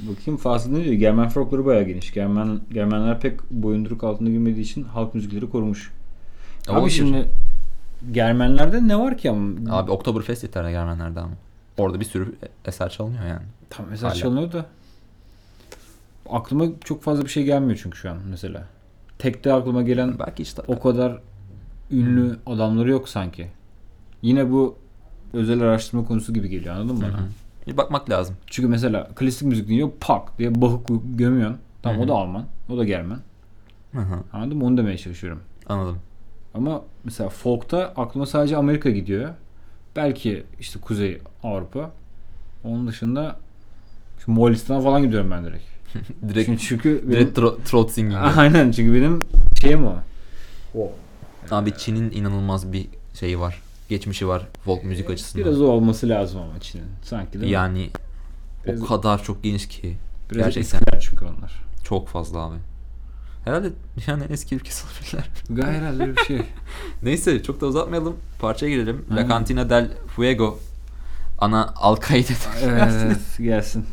Bakayım Fazıl ne diyor? Germen folkloru bayağı geniş. Germen, Germenler pek boyunduruk altında girmediği için halk müzikleri korumuş. Abi Olabilir. şimdi Germenlerde ne var ki ama? Abi Oktoberfest yeter Germenler'de ama. Orada bir sürü eser çalınıyor yani. Tam mesela Hala. çalınıyor da. Aklıma çok fazla bir şey gelmiyor çünkü şu an mesela. Tekte aklıma gelen Belki işte o kadar ünlü adamları yok sanki. Yine bu özel araştırma konusu gibi geliyor anladın mı Hı bana? hı. Bir bakmak lazım. Çünkü mesela klasik müzik dinliyor pak diye Bach'ı gömüyorsun. Tamam Hı hı. o da Alman. O da Germen. Hı hı. Anladın mı? Onu demeye çalışıyorum. Anladım. Ama mesela folk'ta aklıma sadece Amerika gidiyor. Belki işte Kuzey Avrupa. Onun dışında şimdi Moğolistan'a falan gidiyorum ben direkt. [LAUGHS] Direkt, Çünkü, çünkü benim, direkt tro- throat singing. [LAUGHS] aynen çünkü benim şeyim o. O. Abi Çin'in inanılmaz bir şeyi var. Geçmişi var folk müzik açısından. Biraz o olması lazım ama Çin'in. Sanki değil mi? yani Biraz- o kadar çok geniş ki. Biraz gerçekten. çünkü onlar. Çok fazla abi. Herhalde dünyanın en eski ülkesi olabilirler. Gayet herhalde bir şey. [LAUGHS] Neyse çok da uzatmayalım. Parçaya girelim. La Aynen. Cantina del Fuego. Ana Al-Kaide'den. evet, evet gelsin.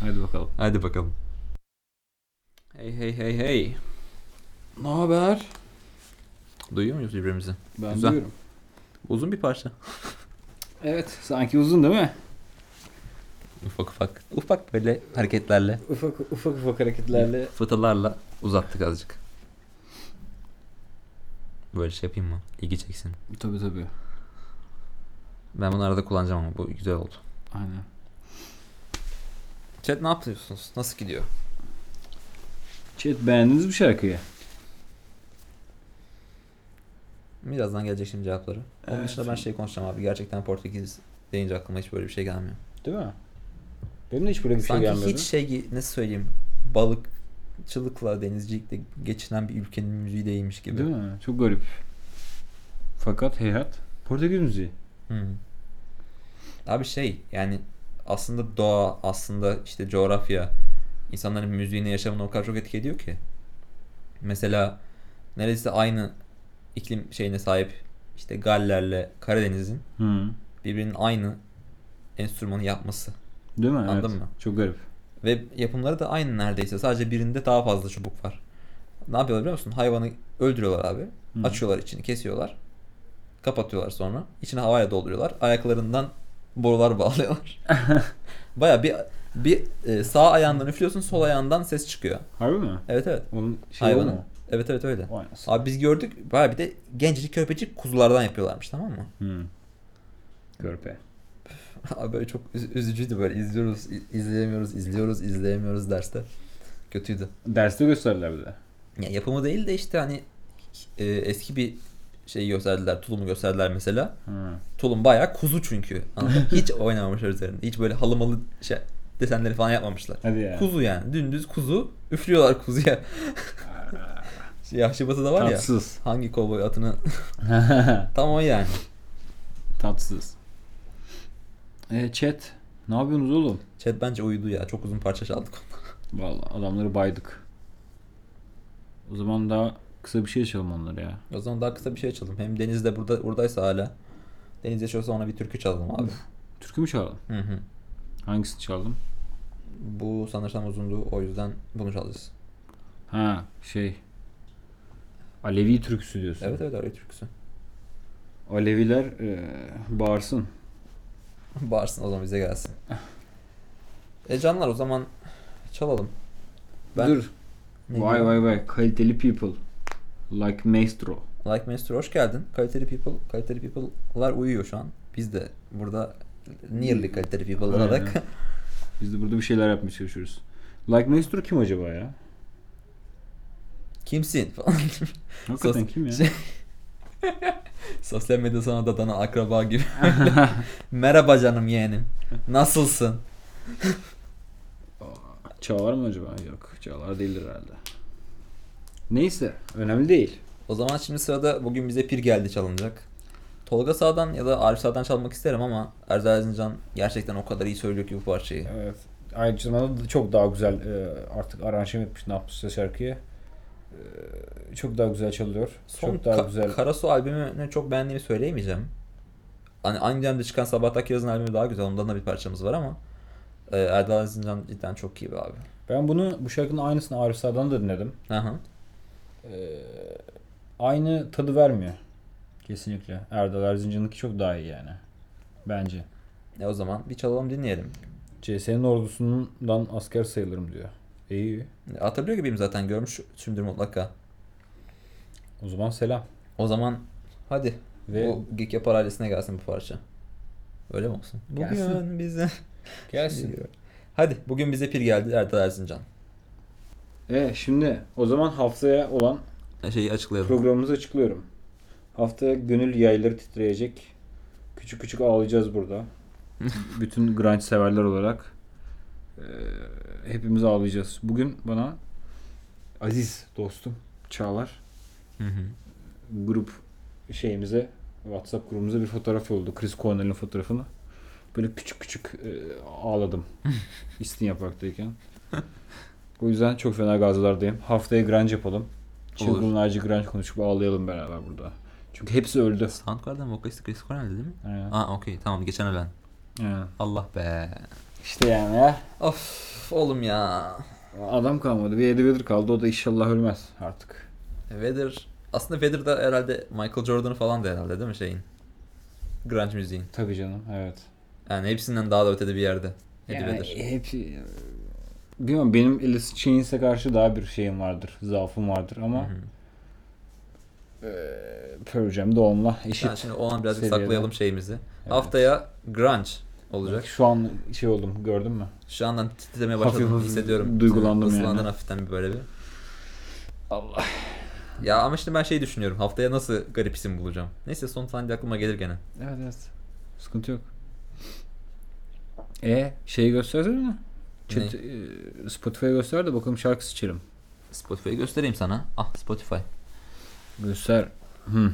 Hadi bakalım. Hadi bakalım. Hey hey hey hey. Ne haber? Duyuyor muyuz birbirimizi? Ben Güzel. duyuyorum. Uzun bir parça. Evet sanki uzun değil mi? Ufak ufak. Ufak böyle hareketlerle. Ufak ufak ufak hareketlerle. [LAUGHS] Fıtalarla uzattık azıcık. Böyle şey yapayım mı? İlgi çeksin. Tabii tabii. Ben bunu arada kullanacağım ama bu güzel oldu. Aynen. Chat ne yapıyorsunuz? Nasıl gidiyor? Chat beğendiniz mi şarkıyı? Birazdan gelecek şimdi cevapları. Onun Evet. dışında ben şey konuşacağım abi. Gerçekten Portekiz deyince aklıma hiç böyle bir şey gelmiyor. Değil mi? Benim de hiç böyle bir şey Sanki gelmedi. hiç şey nasıl söyleyeyim balıkçılıkla denizcilikle geçinen bir ülkenin müziği değilmiş gibi. Değil mi? Çok garip. Fakat heyhat Portekiz müziği. Hı. Abi şey yani aslında doğa aslında işte coğrafya insanların müziğini yaşamını o kadar çok etki ediyor ki. Mesela neredeyse aynı iklim şeyine sahip işte Galler'le Karadeniz'in Hı. birbirinin aynı enstrümanı yapması. Değil mi? Anladın evet. mı? Çok garip. Ve yapımları da aynı neredeyse. Sadece birinde daha fazla çubuk var. Ne yapıyorlar biliyor musun? Hayvanı öldürüyorlar abi. Hı. Açıyorlar içini, kesiyorlar. Kapatıyorlar sonra. İçine havayla dolduruyorlar. Ayaklarından borular [LAUGHS] bağlıyorlar. [LAUGHS] Baya bir bir e, sağ ayağından üflüyorsun, sol ayağından ses çıkıyor. Harbi mi? Evet evet. Onun şey Hayvanın. mu? Evet evet öyle. Vay anasını. Abi biz gördük. Baya bir de gencecik körpecik kuzulardan yapıyorlarmış tamam mı? Hı. Körpe. Abi böyle çok üz- üzücüydü böyle izliyoruz, izleyemiyoruz, izliyoruz, izleyemiyoruz derste. Kötüydü. Derste gösterdiler bir de. Ya yapımı değil de işte hani e, eski bir şey gösterdiler. Tulumu gösterdiler mesela. Hı. Tulum bayağı kuzu çünkü. Hiç [LAUGHS] oynamamışlar üzerinde. Hiç böyle halımalı şey, desenleri falan yapmamışlar. Hadi ya. Kuzu yani. Dümdüz kuzu. Üflüyorlar kuzuya. Yahşi Batı'da var ya. Tatsız. Hangi kovboy atını [LAUGHS] tam o yani. Tatsız. E chat. Ne yapıyorsunuz oğlum? Chat bence uyudu ya. Çok uzun parça çaldık. [LAUGHS] Vallahi adamları baydık. O zaman daha kısa bir şey açalım onları ya. o zaman daha kısa bir şey açalım. Hem Deniz de burada buradaysa hala. Deniz yaşıyorsa ona bir türkü çalalım abi. Türkü mü çalalım? Hı hı. Hangisini çaldım? Bu sanırsam uzundu. O yüzden bunu çalacağız. Ha şey. Alevi türküsü diyorsun. Evet evet öyle türküsü. Aleviler e, bağırsın. [LAUGHS] Bağırsın o zaman bize gelsin. E canlar o zaman çalalım. Ben Dur. Ne Vay vay vay. Kaliteli people. Like Maestro. Like Master hoş geldin. Kaliteli people, kaliteli people'lar uyuyor şu an. Biz de burada nearly kaliteli people olarak. Biz de burada bir şeyler yapmaya çalışıyoruz. Like Maestro kim acaba ya? Kimsin falan. Hakikaten Sos- kim ya? şey- [LAUGHS] Sosyal medya sana da dana akraba gibi. [LAUGHS] [LAUGHS] Merhaba canım yeğenim. Nasılsın? Çağlar mı acaba? Yok. Çağlar değildir herhalde. Neyse. Önemli değil. O zaman şimdi sırada bugün bize pir geldi çalınacak. Tolga Sağ'dan ya da Arif Sağ'dan çalmak isterim ama Erdal Erzincan gerçekten o kadar iyi söylüyor ki bu parçayı. Evet. Aynı zamanda da çok daha güzel e, artık aranjım etmiş ne yapmışsa şarkıyı. E, çok daha güzel çalıyor. Son çok daha Ka- güzel. Karasu albümünü çok beğendiğimi söyleyemeyeceğim. Hani aynı dönemde çıkan Sabahtaki Yazın albümü daha güzel. Ondan da bir parçamız var ama e, Erdal Erzincan cidden çok iyi bir abi. Ben bunu bu şarkının aynısını Arif Sağ'dan da dinledim. Aha. E, aynı tadı vermiyor. Kesinlikle. Erdal Erzincan'ınki çok daha iyi yani. Bence. E o zaman bir çalalım dinleyelim. CS'nin ordusundan asker sayılırım diyor. İyi. Hatırlıyor gibiyim zaten görmüşsündür mutlaka. O zaman selam. O zaman hadi Ve bu Geek Yapar ailesine gelsin bu parça. Öyle mi olsun? Bugün Gelsin. [LAUGHS] bize gelsin. Hadi bugün bize pir geldi Erdal Erzincan. E şimdi o zaman haftaya olan Şeyi açıklayalım. programımızı açıklıyorum. Haftaya gönül yayları titreyecek. Küçük küçük ağlayacağız burada. [LAUGHS] Bütün grunge severler olarak. Ee, hepimiz ağlayacağız. Bugün bana aziz dostum Çağlar Hı hı. grup şeyimize WhatsApp grubumuza bir fotoğraf oldu. Chris Cornell'in fotoğrafını. Böyle küçük küçük e, ağladım. [LAUGHS] İstin yapaktayken. O yüzden çok fena gazlardayım. Haftaya grunge yapalım. Olur. Çılgınlarca grunge konuşup ağlayalım beraber burada. Çünkü hepsi öldü. Soundcard'dan vokalisti Chris Cornell değil mi? Aynen. Aa okey tamam geçen ölen. Aynen. Allah be. İşte yani ya. Of oğlum ya. Adam kalmadı. Bir Eddie Vedder kaldı. O da inşallah ölmez artık. Weather aslında Weather da herhalde Michael Jordan'ı falan da herhalde değil mi şeyin? Grunge müziğin. Tabii canım. Evet. Yani hepsinden daha da ötede bir yerde. Eddie Yani Vedder. hepsi bilmiyorum benim Alice in Chains'e karşı daha bir şeyim vardır. Zaafım vardır ama Hı hı. eee Pearl Jam'de onunla eşit. Yani şimdi o an birazcık seviyede. saklayalım şeyimizi. Evet. Haftaya grunge olacak. Şu an şey oldum gördün mü? Şu andan titremeye başladım hafif hissediyorum. duygulandım Sen yani. hafiften bir böyle bir. Allah. Ya ama işte ben şey düşünüyorum. Haftaya nasıl garip isim bulacağım. Neyse son saniye aklıma gelir gene. Evet evet. Sıkıntı yok. E şeyi göstersene mi? Chat, e, Spotify'a göster de bakalım şarkı seçelim. Spotify'ı göstereyim sana. Ah Spotify. Göster. Hı.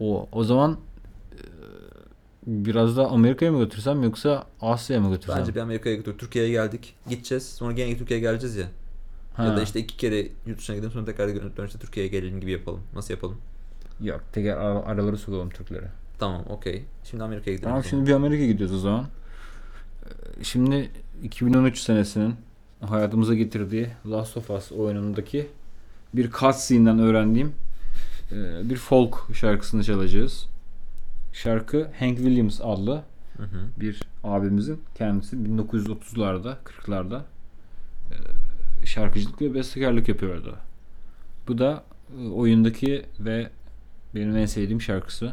O o zaman e, biraz da Amerika'ya mı götürsem yoksa Asya'ya mı götürsem? Bence bir Amerika'ya götür. Türkiye'ye geldik. Gideceğiz. Sonra gene Türkiye'ye geleceğiz ya. Ha. Ya da işte iki kere yurt dışına gidelim sonra tekrar dönüşte Türkiye'ye gelelim gibi yapalım. Nasıl yapalım? Yok tekrar ara- araları sokalım Türklere. Tamam okey. Şimdi Amerika'ya gidelim. Tamam şimdi bir Amerika gidiyoruz o zaman. Ee, Şimdi 2013 senesinin hayatımıza getirdiği Last of Us oyunundaki bir cutscene'den öğrendiğim e, bir folk şarkısını çalacağız. Şarkı Hank Williams adlı Hı hı. bir abimizin kendisi 1930'larda 40'larda e, şarkıcılık ve bestekarlık yapıyordu. Bu da e, oyundaki ve benim en sevdiğim şarkısı.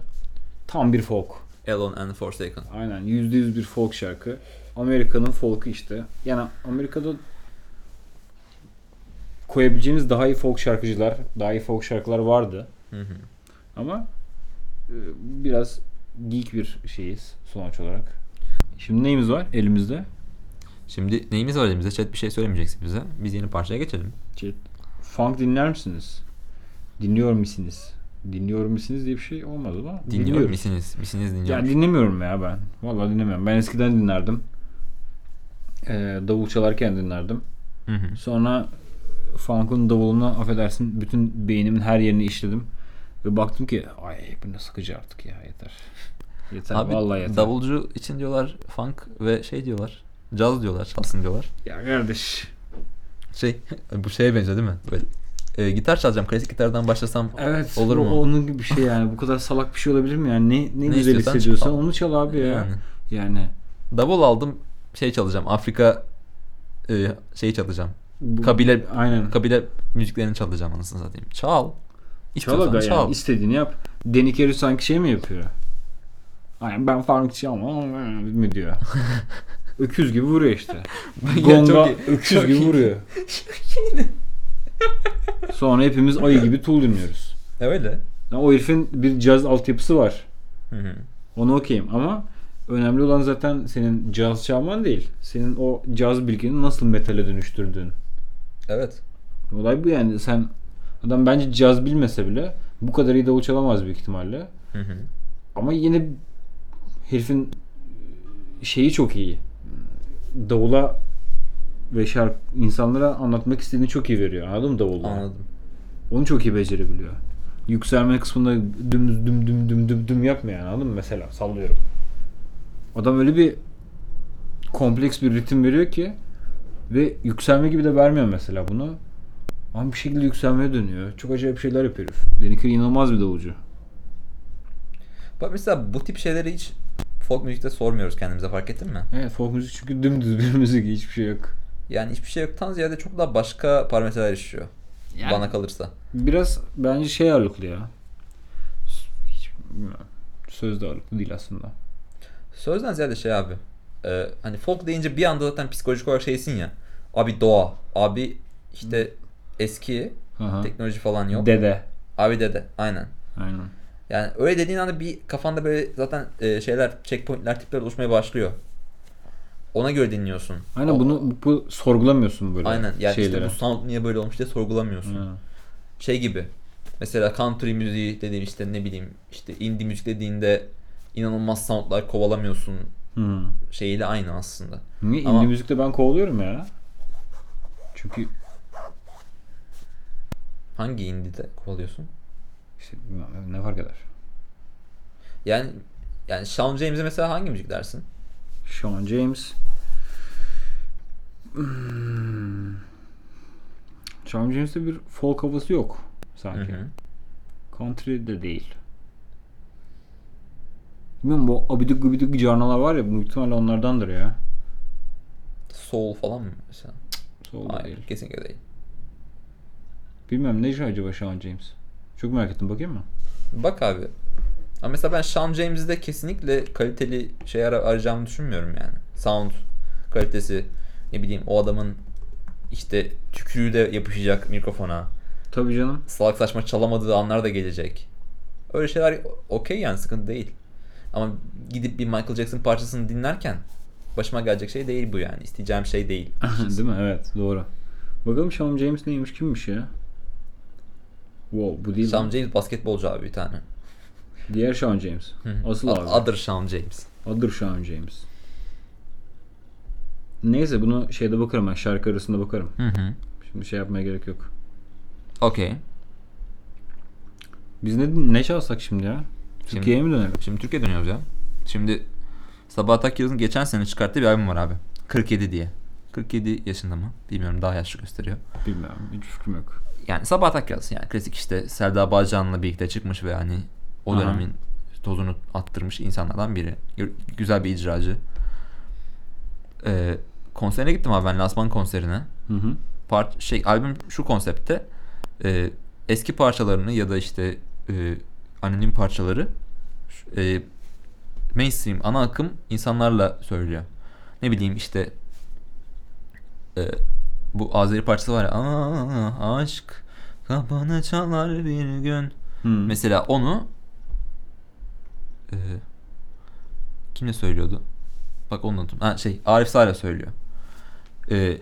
Tam bir folk. Alone and Forsaken. Aynen %100 bir folk şarkı. Amerika'nın folk'u işte. Yani Amerika'da koyabileceğimiz daha iyi folk şarkıcılar, daha iyi folk şarkılar vardı. Hı hı. Ama e, biraz geek bir şeyiz sonuç olarak. Şimdi neyimiz var elimizde? Şimdi neyimiz var elimizde? Chat bir şey söylemeyeceksin bize. Biz yeni parçaya geçelim. Chat, Funk dinler misiniz? Dinliyor musunuz? Dinliyor musunuz diye bir şey olmaz ama Dinliyor dinliyoruz. misiniz? Misiniz dinliyor Ya dinlemiyorum ya ben. Vallahi dinlemiyorum. Ben eskiden dinlerdim. Ee, davul çalarken dinlerdim. Hı hı. Sonra funk'un davuluna affedersin bütün beynimin her yerini işledim. Ve baktım ki ay bu ne sıkıcı artık ya yeter. [LAUGHS] Yeter Abi vallahi yeter. davulcu için diyorlar funk ve şey diyorlar. Caz diyorlar, çalsın diyorlar. Ya kardeş. Şey [LAUGHS] bu şeye benziyor değil mi? Böyle e, gitar çalacağım. Klasik gitardan başlasam Evet. olur mu? Onun gibi bir şey yani. Bu kadar salak bir şey olabilir mi yani? Ne, ne, güzel istiyorsan hissediyorsan çal. onu çal abi ya. Yani. Yani. Davul aldım. Şey çalacağım. Afrika e, şey çalacağım. bu- Kabile Aynen. kabile müziklerini çalacağım anasını satayım. Çal. İstiyorsan aga çal. yani. istediğini yap. Carey sanki şey mi yapıyor? Aynen ben funk çalmam mi diyor. [LAUGHS] Öküz gibi vuruyor işte. [LAUGHS] Ya Gonga çok iyi. öküz Çok gibi iyi. vuruyor. [LAUGHS] Sonra hepimiz ayı gibi Tool dinliyoruz. Öyle. Yani o herifin bir caz altyapısı var. Hı hı. Onu okeyim ama önemli olan zaten senin caz çalman değil. Senin o caz bilgini nasıl metale dönüştürdüğün. Evet. Olay bu yani. Sen adam bence caz bilmese bile bu kadar iyi davul çalamaz büyük ihtimalle. Hı hı. Ama yine herifin şeyi çok iyi. Davula ve şarkı insanlara anlatmak istediğini çok iyi veriyor. Anladın mı davulla? Anladım. Onu çok iyi becerebiliyor. Yükselme kısmında düm düm düm düm düm düm yapmıyor yani anladın mı? Mesela sallıyorum. Adam öyle bir kompleks bir ritim veriyor ki ve yükselme gibi de vermiyor mesela bunu. Ama bir şekilde yükselmeye dönüyor. Çok acayip şeyler yapıyor herif. Carey inanılmaz bir davulcu. Bak mesela bu tip şeyleri hiç folk müzikte sormuyoruz kendimize fark ettin mi? Evet folk müzik çünkü dümdüz bir [LAUGHS] müzik hiçbir şey yok. Yani hiçbir şey yoktan ziyade çok daha başka parametreler işliyor. Yani- Bana kalırsa. Biraz bence şey ağırlıklı ya. Hiç. Söz de ağırlıklı değil aslında. Sözden ziyade şey abi. e, hani folk deyince bir anda zaten psikolojik olarak şeysin ya. Abi doğa. Abi işte eski. Aha. Teknoloji falan yok. Dede. Abi dede. Aynen. Aynen. Yani öyle dediğin anda bir kafanda böyle zaten e, şeyler, checkpointler, tipler oluşmaya başlıyor. Ona göre dinliyorsun. Aynen O- bunu bu, sorgulamıyorsun böyle Aynen. Yani şeyleri. işte bu sound niye böyle olmuş diye sorgulamıyorsun. Ha. Şey gibi. Mesela country müziği dediğim işte ne bileyim işte indie müzik dediğinde inanılmaz soundlar kovalamıyorsun Hı. şeyiyle aynı aslında. Niye Ama- indie müzikte ben kovalıyorum ya? Çünkü Hangi indie'de kovalıyorsun? işte bilmem, ne fark eder? Yani yani Shawn James'e mesela hangi müzik dersin? Sean James Hmm. Sean James'te bir folk havası yok Hı sanki. hı. Country de değil. Bilmiyorum bu abidik gubidik carnalar var ya bu muhtemelen onlardandır ya. Soul falan mı mesela? Soul Hayır, değil. kesinlikle değil. Bilmem ne acaba Sean James. Çok merak ettim bakayım mı? Bak abi. Ama mesela ben Sean James'de kesinlikle kaliteli şey ara- arayacağımı düşünmüyorum yani. Sound kalitesi ne bileyim o adamın işte tükürüğü de yapışacak mikrofona. Tabii canım. Salak saçma çalamadığı anlar da gelecek. Öyle şeyler okey yani sıkıntı değil. Ama gidip bir Michael Jackson parçasını dinlerken başıma gelecek şey değil bu yani. İsteyeceğim şey değil. [LAUGHS] Değil mi? Evet doğru. Bakalım Sean James neymiş kimmiş ya? Wow bu değil. Sean lan. James basketbolcu abi bir tane. Diğer Sean James. Asıl abi. Other Sean James. Adır Sean James. Neyse bunu şeyde bakarım ben şarkı arasında bakarım. Hı hı. Şimdi şey yapmaya gerek yok. Okey. Biz ne ne çalsak şimdi ya? Türkiye'ye mi dönelim? Şimdi Türkiye dönüyoruz ya. Şimdi Sabah Takyaz'ın geçen sene çıkarttığı bir albüm var abi. 47 diye. 47 yaşında mı? Bilmiyorum daha yaşlı gösteriyor. Bilmiyorum. Hiç fikrim yok. Yani Sabah Takyaz yani klasik işte Serdar Bağcan'la birlikte çıkmış ve hani o Aha. dönemin tozunu attırmış insanlardan biri. Gü- Güzel bir icracı. Ee, konserine gittim abi ben Lasman konserine. Hı hı. Part şey albüm şu konseptte e, eski parçalarını ya da işte e, anonim parçaları e, mainstream ana akım insanlarla söylüyor. Ne bileyim işte e, bu Azeri parçası var ya Aa, aşk kapını çalar bir gün Hı. mesela onu e, kimle söylüyordu? Bak onu unuttum. Ha, şey Arif Sara söylüyor. E,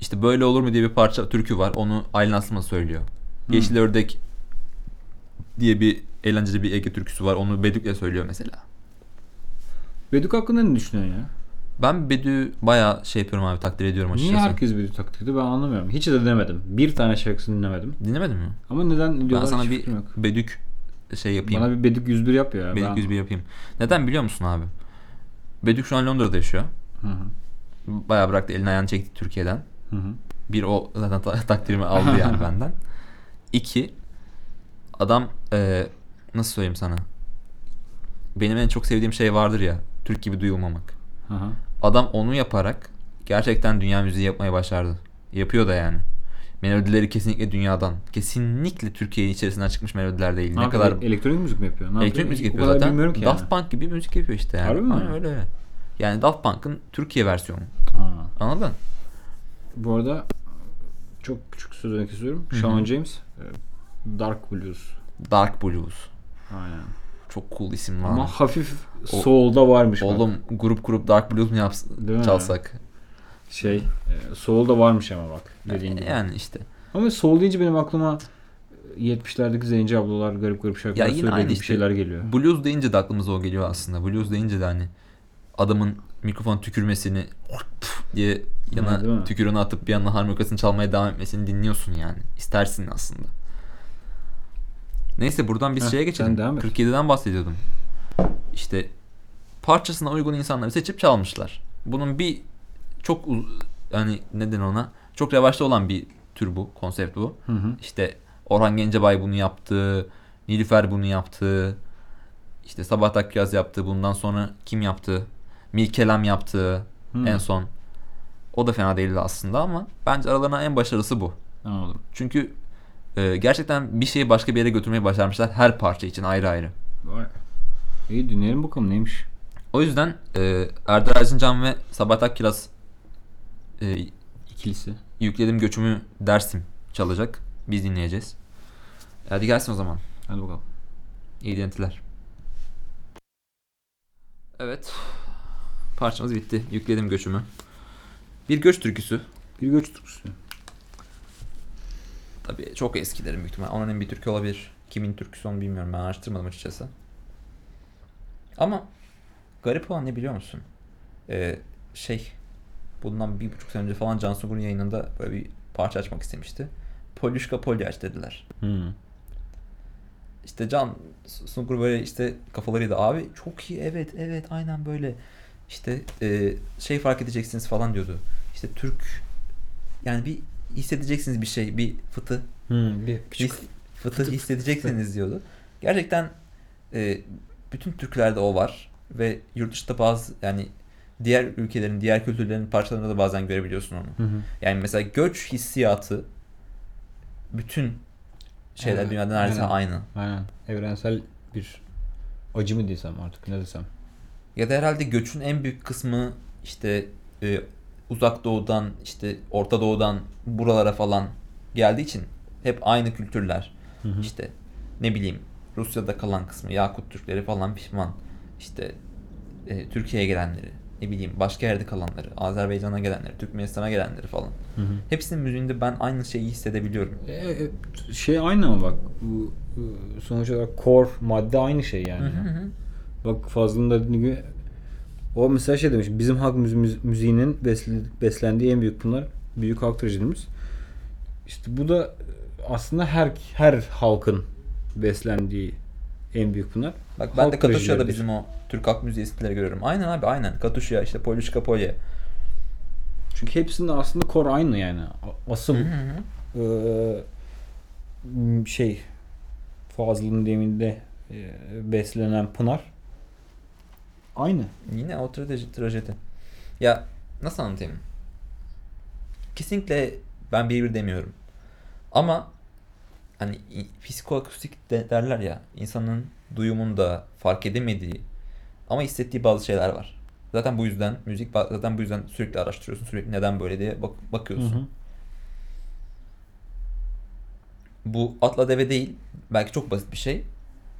işte böyle olur mu diye bir parça türkü var. Onu Aylin Aslıma söylüyor. Hı. Yeşil Ördek diye bir eğlenceli bir Ege türküsü var. Onu Bedük'le söylüyor mesela. Bedük hakkında ne düşünüyorsun ya? Ben Bedü bayağı şey yapıyorum abi takdir ediyorum açıkçası. Niye herkes Bedük taklit ediyor ben anlamıyorum. Hiç de dinlemedim. Bir tane şarkısını dinlemedim. Dinlemedin mi? Ama neden Ben diyorlar sana hiç bir yok. Bedük şey yapayım. Bana bir Bedük 101 yap ya. Bedük Ben- 101 yapayım. Neden biliyor musun abi? Bedük şu an Londra'da yaşıyor. Hı hı. Bayağı bıraktı elini ayağını çekti Türkiye'den. Hı hı. Bir o zaten ta- [LAUGHS] takdirimi aldı yani [LAUGHS] benden. İki adam e, nasıl söyleyeyim sana? Benim en çok sevdiğim şey vardır ya. Türk gibi duyulmamak. Hı. Adam onu yaparak gerçekten dünya müziği yapmayı başardı. Yapıyor da yani. Melodileri kesinlikle dünyadan. Kesinlikle Türkiye'nin içerisinden çıkmış melodiler değil. Ne, Ne kadar elektronik müzik mi yapıyor? Ne elektronik müzik yapıyor zaten. bilmiyorum ki Daft yani. Punk gibi müzik yapıyor işte yani. Harbi mi? Aynen öyle. Yani Daft Punk'ın Türkiye versiyonu. Ha. Anladın? Bu arada çok küçük söz örnek istiyorum. Hı hı. Sean James e, Dark Blues. Dark Blues. Çok cool isim lan. Ama hafif soul'da varmış bak. Oğlum grup grup Dark Blues mu yapsın, Değil mi? çalsak? Şey, e, soul'da varmış ama bak dediğin gibi. Yani işte. Ama soul deyince benim aklıma 70'lerdeki zenci ablalar garip garip şarkılar Ya söylüyor işte. şeyler geliyor. Blues deyince de aklımıza o geliyor aslında. Blues deyince de hani adamın mikrofon tükürmesini [LAUGHS] diye Ha, yana tükürüğünü atıp bir yandan harmonikasını çalmaya devam etmesini dinliyorsun yani. İstersin aslında. Neyse buradan biz Heh, şeye geçelim. devam et. 47'den bahsediyordum. İşte parçasına uygun insanları seçip çalmışlar. Bunun bir çok hani neden ona çok revaçta olan bir tür bu, konsept bu. Hı hı. İşte Orhan Gencebay bunu yaptı. Nilüfer bunu yaptı. İşte Sabah Takyaz yaptı. Bundan sonra kim yaptı? Mirkelem yaptı Hı. en son. O da fena değildi aslında ama bence aralarından en başarılısı bu. Anladım. Çünkü e, gerçekten bir şeyi başka bir yere götürmeyi başarmışlar her parça için ayrı ayrı. Vay. İyi dinleyelim bakalım neymiş. O yüzden e, Erdal Erzincan ve Sabah Takyaz e, İkilisi. yükledim göçümü dersim çalacak. Biz dinleyeceğiz. Hadi gelsin o zaman. Hadi bakalım. İyi dinletiler. Evet. Parçamız bitti. Yükledim göçümü. Bir göç türküsü. Bir göç türküsü. Tabii çok eskilerin büyük ihtimal. Anonim bir türkü olabilir. Kimin türküsü onu bilmiyorum. Ben araştırmadım açıkçası. Ama garip olan ne biliyor musun? Ee, şey bundan bir buçuk sene önce falan Can Sungur'un yayınında böyle bir parça açmak istemişti. Polyuşka Polyaç dediler. Hı. İşte Can Sungur böyle işte kafalarıyla abi çok iyi evet evet aynen böyle işte e, şey fark edeceksiniz falan diyordu. İşte Türk yani bir hissedeceksiniz bir şey bir fıtı Hı. Bir küçük. his, fıtı hissedeceksiniz diyordu. Gerçekten e, bütün Türklerde o var. ve yurt dışında bazı yani diğer ülkelerin, diğer kültürlerin parçalarında da bazen görebiliyorsun onu. Hı hı. Yani mesela göç hissiyatı bütün şeyler Evet, dünyada neredeyse aynen. aynı. Aynen. Evrensel bir acı mı desem artık ne desem. Ya da herhalde göçün en büyük kısmı işte e, uzak doğudan işte Orta Doğu'dan buralara falan geldiği için hep aynı kültürler. Hı hı. İşte ne bileyim Rusya'da kalan kısmı Yakut Türkleri falan pişman. İşte e, Türkiye'ye gelenleri, ne bileyim başka yerde kalanları, Azerbaycan'a gelenleri, Türkmenistan'a gelenleri falan. Hı hı. Hepsinin müziğinde ben aynı şeyi hissedebiliyorum. E, e, şey aynı ama bak sonuç olarak core madde aynı şey yani. Hı hı hı. Bak Fazlı'nın da dediği gibi o mesela şey demiş bizim halk müzi- müzi- müziğinin beslendiği en büyük pınar büyük halk trajedimiz. İşte bu da aslında her her halkın beslendiği en büyük pınar. Bak ben Halk de Katuşya'da bizim o Türk halk müziği eskileri görüyorum. Aynen abi aynen. Katuşya işte Polişka Polye. Çünkü hepsinin aslında core aynı yani. Asıl Hı hı m- şey Fazlı'nın deminde eee, beslenen pınar aynı. Yine o trajedi, trajedi. Ya nasıl anlatayım? Kesinlikle ben birebir demiyorum. Ama hani psikoakustik de derler ya insanın duyumunda fark edemediği ama hissettiği bazı şeyler var. Zaten bu yüzden müzik zaten bu yüzden sürekli araştırıyorsun. Sürekli neden böyle diye bak, bakıyorsun. Hı hı. Bu atla deve değil. Belki çok basit bir şey.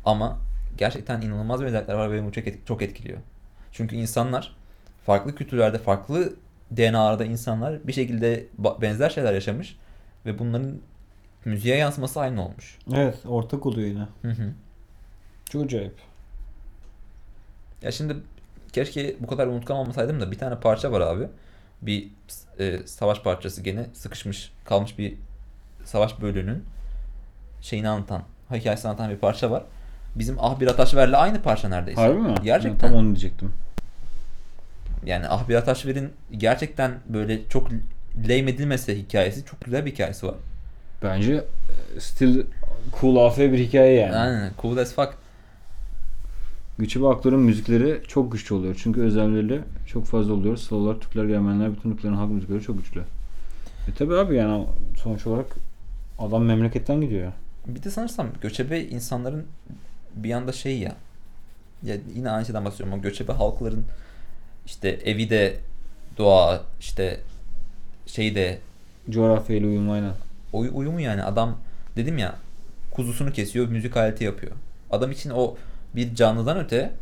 Ama gerçekten inanılmaz özellikler var ve bu çok, et- çok etkiliyor. Çünkü insanlar farklı kültürlerde, farklı DNA'da insanlar bir şekilde benzer şeyler yaşamış ve bunların müziğe yansıması aynı olmuş. Evet ortak oluyor yine. Hı hı. Çok acayip. Ya şimdi keşke bu kadar unutkan olmasaydım da bir tane parça var abi. Bir e, savaş parçası gene sıkışmış kalmış bir savaş bölüğünün şeyini anlatan, hikayesini anlatan bir parça var. Bizim Ah Bir Ataşver'le aynı parça neredeyse. Harbi mi? Gerçekten. Tam onu diyecektim. Yani Ah Bir Ataşver'in gerçekten böyle çok lame edilmese hikayesi çok güzel bir hikayesi var. Bence e, still cool AF bir hikaye yani. Aynen. Cool as fuck. Güçlü Aklar'ın müzikleri çok güçlü oluyor. Çünkü özellikleri çok fazla oluyor. Slowlar, Türkler, Germenler, bütün ırkların halk müzikleri çok güçlü. E tabi abi yani sonuç olarak adam memleketten gidiyor. Bir de sanırsam göçebe insanların bir yanda şey ya. Ya yine aynı şeyden bahsediyorum ama göçebe halkların işte evi de doğa işte şeyi de Coğrafyayla uyum aynen. oy- uyumu yani adam dedim ya kuzusunu kesiyor müzik aleti yapıyor. Adam için o bir canlıdan öte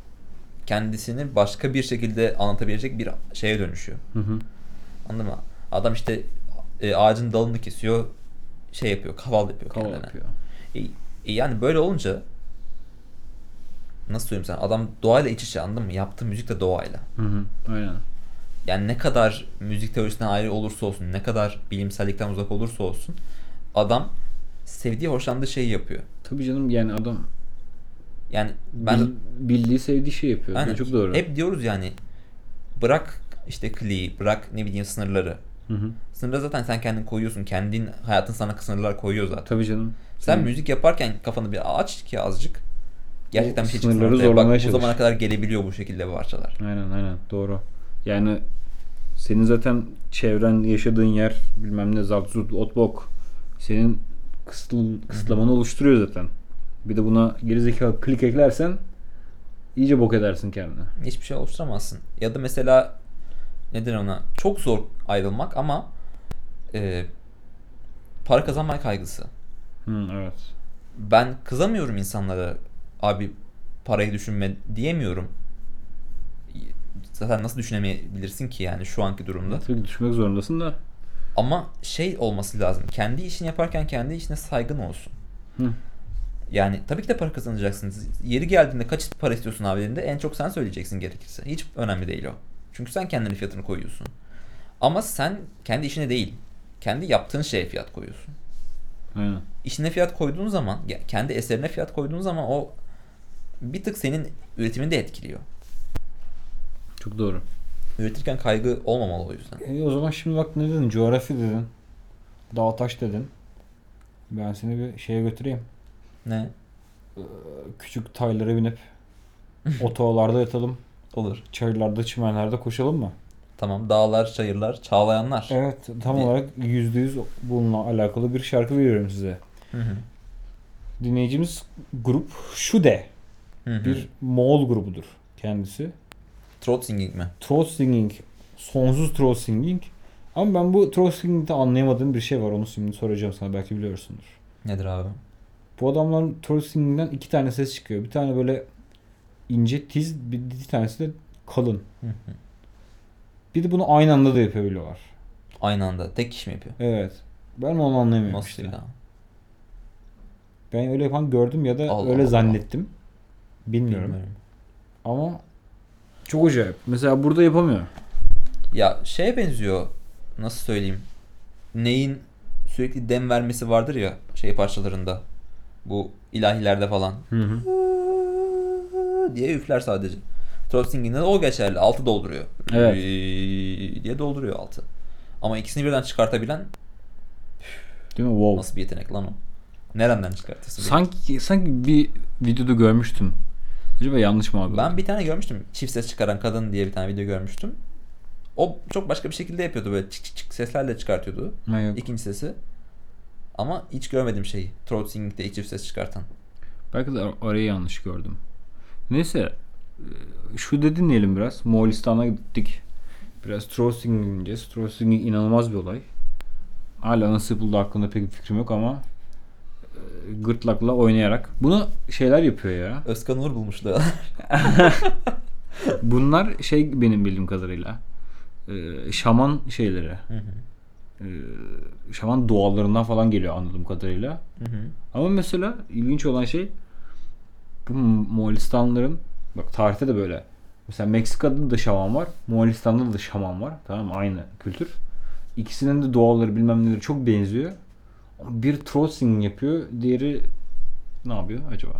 kendisini başka bir şekilde anlatabilecek bir şeye dönüşüyor. Hı hı. Anladın mı? Adam işte e, ağacın dalını kesiyor şey yapıyor kaval yapıyor Kaval kendine. yapıyor. E, e yani böyle olunca nasıl söyleyeyim sana adam doğayla iç içe anladın mı? Yaptığı müzik de doğayla. Hı hı. Aynen. Yani ne kadar müzik teorisinden ayrı olursa olsun, ne kadar bilimsellikten uzak olursa olsun adam sevdiği, hoşlandığı şeyi yapıyor. Tabii canım yani adam Yani ben bil- bildiği sevdiği şey yapıyor. Aynen. Çok doğru. hep diyoruz yani bırak işte kliği, bırak ne bileyim sınırları. Hı hı. Sınırları zaten sen kendin koyuyorsun. Kendin hayatın sana sınırlar koyuyor zaten. Tabii canım. Sen Hı. müzik yaparken kafanı bir aç ki azıcık. Gerçekten bir şey çıksın ortaya. Bak zorlamaya bu çalış. zamana kadar gelebiliyor bu şekilde bu parçalar. Aynen aynen doğru. Yani senin zaten çevren yaşadığın yer bilmem ne zaptuzut otbok senin kısıtlı, kısıtlamanı oluşturuyor zaten. Bir de buna gerizekalı klik eklersen iyice bok edersin kendine. Hiçbir şey oluşturamazsın. Ya da mesela nedir ona? Çok zor ayrılmak ama e, para kazanma kaygısı. Hı, evet. Ben kızamıyorum insanlara abi parayı düşünme diyemiyorum. Zaten nasıl düşünemeyebilirsin ki yani şu anki durumda. Tabii ki düşmek zorundasın da. Ama şey olması lazım. Kendi işini yaparken kendi işine saygın olsun. Hı. Yani tabii ki de para kazanacaksınız. Yeri geldiğinde kaç para istiyorsun abi dediğinde en çok sen söyleyeceksin gerekirse. Hiç önemli değil o. Çünkü sen kendinin fiyatını koyuyorsun. Ama sen kendi işine değil, kendi yaptığın şeye fiyat koyuyorsun. Aynen. İşine fiyat koyduğun zaman, kendi eserine fiyat koyduğun zaman o bir tık senin üretimini de etkiliyor. Çok doğru. Üretirken kaygı olmamalı o yüzden. E, o zaman şimdi bak ne dedin? Coğrafya dedin. Dağ taş dedin. Ben seni bir şeye götüreyim. Ne? Küçük taylara binip [LAUGHS] otolarda yatalım. Olur. Çayırlarda, çimenlerde koşalım mı? Tamam. Dağlar, çayırlar, çağlayanlar. Evet, tam Bir- olarak %100 bununla alakalı bir şarkı veriyorum size. Hı hı. Dinleyicimiz grup Şude. Hı hı. Bir Moğol grubudur kendisi. Throat singing mi? Throat singing, sonsuz throat singing. Ama ben bu throat singing'de anlayamadığım bir şey var. Onu şimdi soracağım sana. Belki biliyorsundur. Nedir abi? Bu adamların throat singing'den iki tane ses çıkıyor. Bir tane böyle ince, tiz, bir, bir tanesi de kalın. Bir de bunu aynı anda da yapabiliyorlar. Aynı anda. Tek kişi mi yapıyor? Evet. Ben onu anlayamıyorum Nasıl işte. ya? Ben öyle yapan gördüm ya da Allah öyle Allah. zannettim. Bilmiyorum. Bilmiyorum. Ama çok acayip. Mesela burada yapamıyor. Ya şeye benziyor. Nasıl söyleyeyim? Neyin sürekli dem vermesi vardır ya şey parçalarında. Bu ilahilerde falan. Hı hı. diye üfler sadece. Throat singing'de de o geçerli. Altı dolduruyor. Evet. diye dolduruyor altı. Ama ikisini birden çıkartabilen Değil mi? Wow. nasıl bir yetenek lan o? Nereden çıkartırsın? Sanki sanki bir videoda görmüştüm. Acaba yanlış mı algıladım? Ben bir tane görmüştüm. Çift ses çıkaran kadın diye bir tane video görmüştüm. O çok başka bir şekilde yapıyordu böyle çık çık çık seslerle çıkartıyordu. Ha, yok. ikinci sesi. Ama hiç görmedim şeyi. Throat singing'de ilk çift ses çıkartan. Belki de or- orayı yanlış gördüm. Neyse. e, Şu de dinleyelim biraz. Moğolistan'a gittik. Biraz throat singing dinleyeceğiz. Throat singing inanılmaz bir olay. Hala nasıl yapıldığı hakkında pek bir fikrim yok ama gırtlakla oynayarak. Bunu şeyler yapıyor ya. Özkan Uğur bulmuştu. [LAUGHS] Bunlar şey benim bildiğim kadarıyla. e, Şaman şeyleri. Hı hı. e, Şaman dualarından falan geliyor anladığım kadarıyla. Hı hı. Ama mesela ilginç olan şey bu Moğolistanlıların bak tarihte de böyle. Mesela Meksika'da da şaman var. Moğolistan'da da şaman var. Tamam mı? Aynı kültür. İkisinin de doğalları bilmem neleri çok benziyor. Bir throat singing yapıyor. Diğeri ne yapıyor acaba?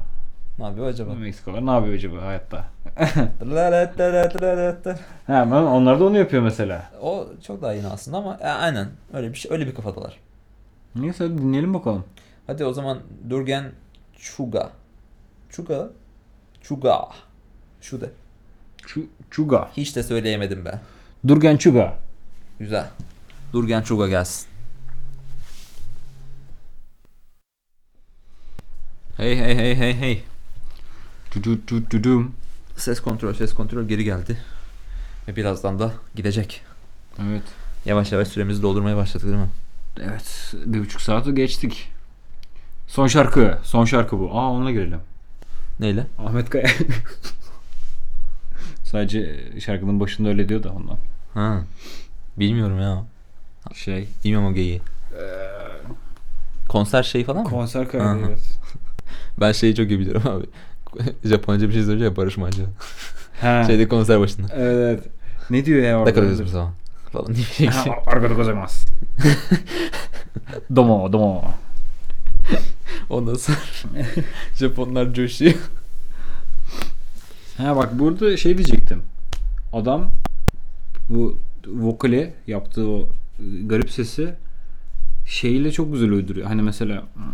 Ne yapıyor acaba? Meksikalılar ne yapıyor acaba hayatta? [LAUGHS] o Hemen onlar da onu yapıyor mesela. çok daha yeni aslında ama e, aynen öyle bir şey öyle bir kafadalar. Neyse hadi dinleyelim bakalım. Hadi o zaman Durgen Chuga. Chuga? Chuga. Şu de. Ç- Çuga. Hiç de söyleyemedim ben. Durgen Çuga. Güzel. Durgen Chuga gelsin. Hey hey hey hey hey. Cucudum. Ses kontrol, ses kontrol geri geldi. Ve birazdan da gidecek. Evet. Yavaş yavaş süremizi doldurmaya başladık değil mi? Evet. Bir buçuk saati geçtik. Son şarkı. Son şarkı bu. Aa onunla girelim. Neyle? Ahmet Kaya. [LAUGHS] Sadece şarkının başında öyle diyor da ondan. Ha. Bilmiyorum ya. Şey. Bilmiyorum o geyiği. Konser şeyi falan mı? Konser kaydı evet. Ben şeyi çok iyi biliyorum abi. [LAUGHS] Japonca bir şey söylüyor ya Barış Manço. Ha. [LAUGHS] Şeyde konser başında. Evet evet. Ne diyor ya orada? Ne kadar zaman falan diye bir şey. [LAUGHS] Arkada gozaimasu. domo domo. Ondan sonra Japonlar coşuyor. Ha bak burada şey diyecektim. Adam bu vokale yaptığı o e, garip sesi şeyle çok güzel uyduruyor. Hani mesela hmm,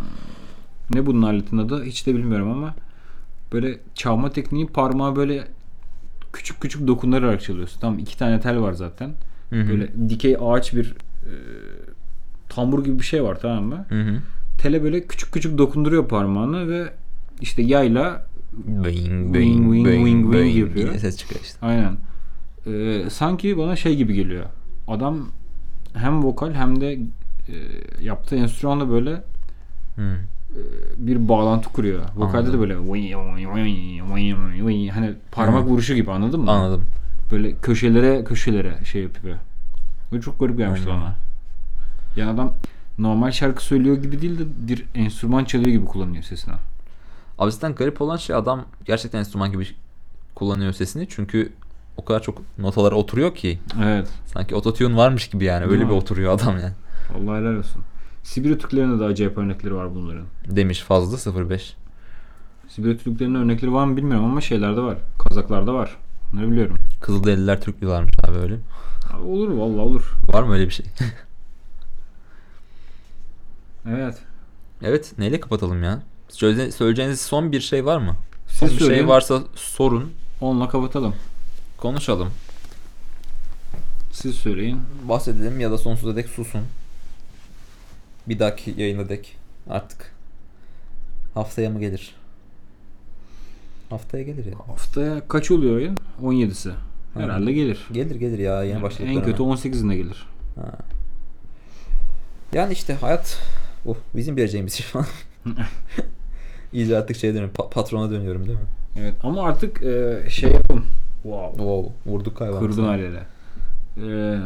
ne bunun aletin adı hiç de bilmiyorum ama böyle çalma tekniği parmağı böyle küçük küçük dokundurarak çalıyorsun. Tamam iki tane tel var zaten. Hı hı. Böyle dikey ağaç bir e, tambur gibi bir şey var tamam mı? Hı hı. Tele böyle küçük küçük dokunduruyor parmağını ve işte yayla Bing Wing, bing wing, bing wing, wing bing yapıyor. ses çıkıyor işte. Aynen. Ee, sanki bana şey gibi geliyor. Adam hem vokal hem de e, yaptığı enstrümanla böyle Hı. Bir bağlantı kuruyor. Vokalde de Anladım. böyle hani parmak Hı. vuruşu gibi anladın mı? Anladım. Böyle köşelere köşelere şey yapıyor. Bu çok garip gelmişti bana. Yani adam normal şarkı söylüyor gibi değil de bir enstrüman çalıyor gibi kullanıyor sesini. Abi zaten garip olan şey adam gerçekten enstrüman gibi kullanıyor sesini. Çünkü o kadar çok notalara oturuyor ki. Evet. Sanki ototune varmış gibi yani. Öyle bir oturuyor adam yani. Vallahi helal olsun. Sibirya Türklerinde de acayip örnekleri var bunların. Demiş fazla 05. Sibirya Türklerinin örnekleri var mı bilmiyorum ama şeylerde var. Kazaklarda var. Bunları biliyorum. Kızılderililer Türklülermiş abi öyle. Abi olur vallahi olur. Var mı öyle bir şey? [LAUGHS] Evet. evet neyle kapatalım ya? Söyle, söyleyeceğiniz son bir şey var mı? Siz Son bir söyleyin. şey varsa sorun. Onunla kapatalım. Konuşalım. Siz söyleyin. Bahsedelim ya da sonsuza dek susun. Bir dahaki yayına dek artık. Haftaya mı gelir? Haftaya gelir ya. Haftaya kaç oluyor oyun? 17'si. Herhalde gelir. Gelir gelir ya yeni başladık. en kötü 18'inde gelir. Ha. Yani işte hayat oh, bizim bileceğimiz şey falan. [LAUGHS] [LAUGHS] İyice artık şey dönüyorum. pa- patrona dönüyorum değil mi? Evet ama artık e, şey yapın. Wow. Wow, vurduk hayvan. Kurdun aileyle. Ee,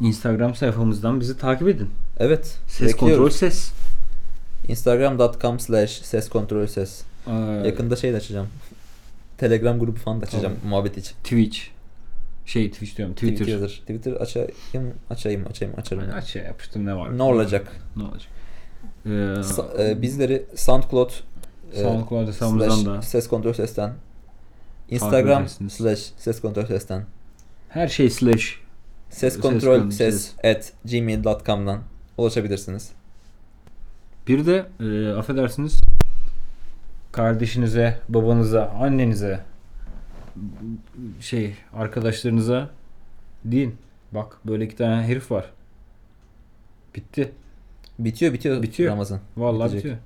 Instagram sayfamızdan bizi takip edin. Evet. Ses bekliyoruz. kontrol ses. Instagram.com slash ses kontrol ses. Ee, Yakında şey de açacağım. Telegram grubu falan da açacağım muhabbet için. Twitch. Şey Twitch diyorum. Twitter. Twitter. Twitter açayım, açayım, açayım, açarım. Aç şey yapıştır ne var? Ne olacak? Ne olacak? Ee, Sa- e, bizleri SoundCloud e, SoundCloud hesabımızdan da ses kontrol sesten Instagram slash ses kontrol sesten her şey slash ses kontrol kontrol ses at gmail.com'dan ulaşabilirsiniz. Bir de e, affedersiniz kardeşinize, babanıza, annenize şey arkadaşlarınıza deyin. Bak böyle iki tane herif var. Bitti. Bitiyor bitiyor, Bitiyor. Ramazan. Vallahi Bitecek. bitiyor.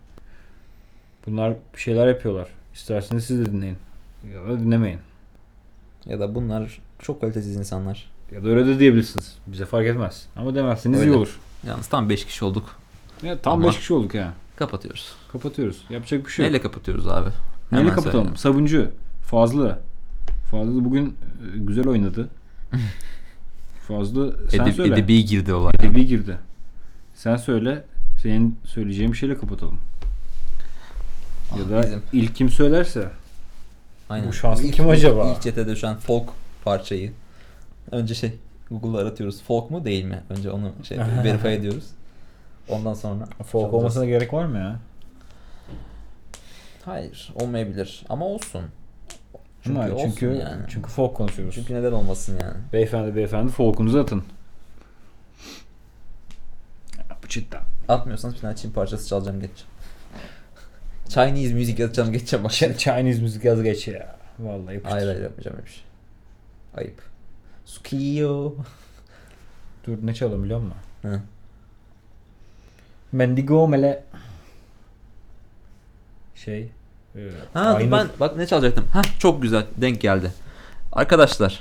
Bunlar bir şeyler yapıyorlar. İsterseniz siz de dinleyin. Ya da dinlemeyin. Ya da bunlar çok kalitesiz insanlar. Ya da öyle de diyebilirsiniz. Bize fark etmez. Ama demezseniz Öyle. iyi olur. Yalnız tam 5 kişi olduk. Ya, tam Ama- 5 kişi olduk ya. Kapatıyoruz. Kapatıyoruz. Yapacak bir şey yok. Neyle kapatıyoruz abi? Neyle Hemen kapatalım? söyle. Sabuncu. Fazlı. Fazlı bugün e, güzel oynadı. [LAUGHS] Fazlı sen Edeb- söyle. edebi girdi olay. Edebi girdi. Sen söyle. Senin söyleyeceğin bir şeyle kapatalım. Ya Ah, da bizim- ilk kim söylerse. Aynen. Bu şanslı İlk- kim acaba? İlk cete düşen folk parçayı. Önce şey Google'da aratıyoruz. Folk mu değil mi? Önce onu şey [LAUGHS] verify ediyoruz. Ondan sonra Folk çalacağız. olmasına gerek var mı ya? Hayır, olmayabilir ama olsun. Çünkü Çünkü olsun çünkü, yani. çünkü folk konuşuyoruz. Çünkü neden olmasın yani? Beyefendi beyefendi folke'unuzu atın. Bu cidden. Atmıyorsanız bir tane Çin parçası çalacağım geçeceğim. [LAUGHS] Chinese müzik yazacağım geçeceğim bak. Chinese müzik yaz geç ya. Vallahi yapıştır. Hayır hayır yapmayacağım öyle bir şey. Ayıp. Sukiyo. Dur ne çalalım biliyor musun? Hı. Mendigo mele şey e, Ha aynı- ben bak ne çalacaktım. Ha çok güzel denk geldi. Arkadaşlar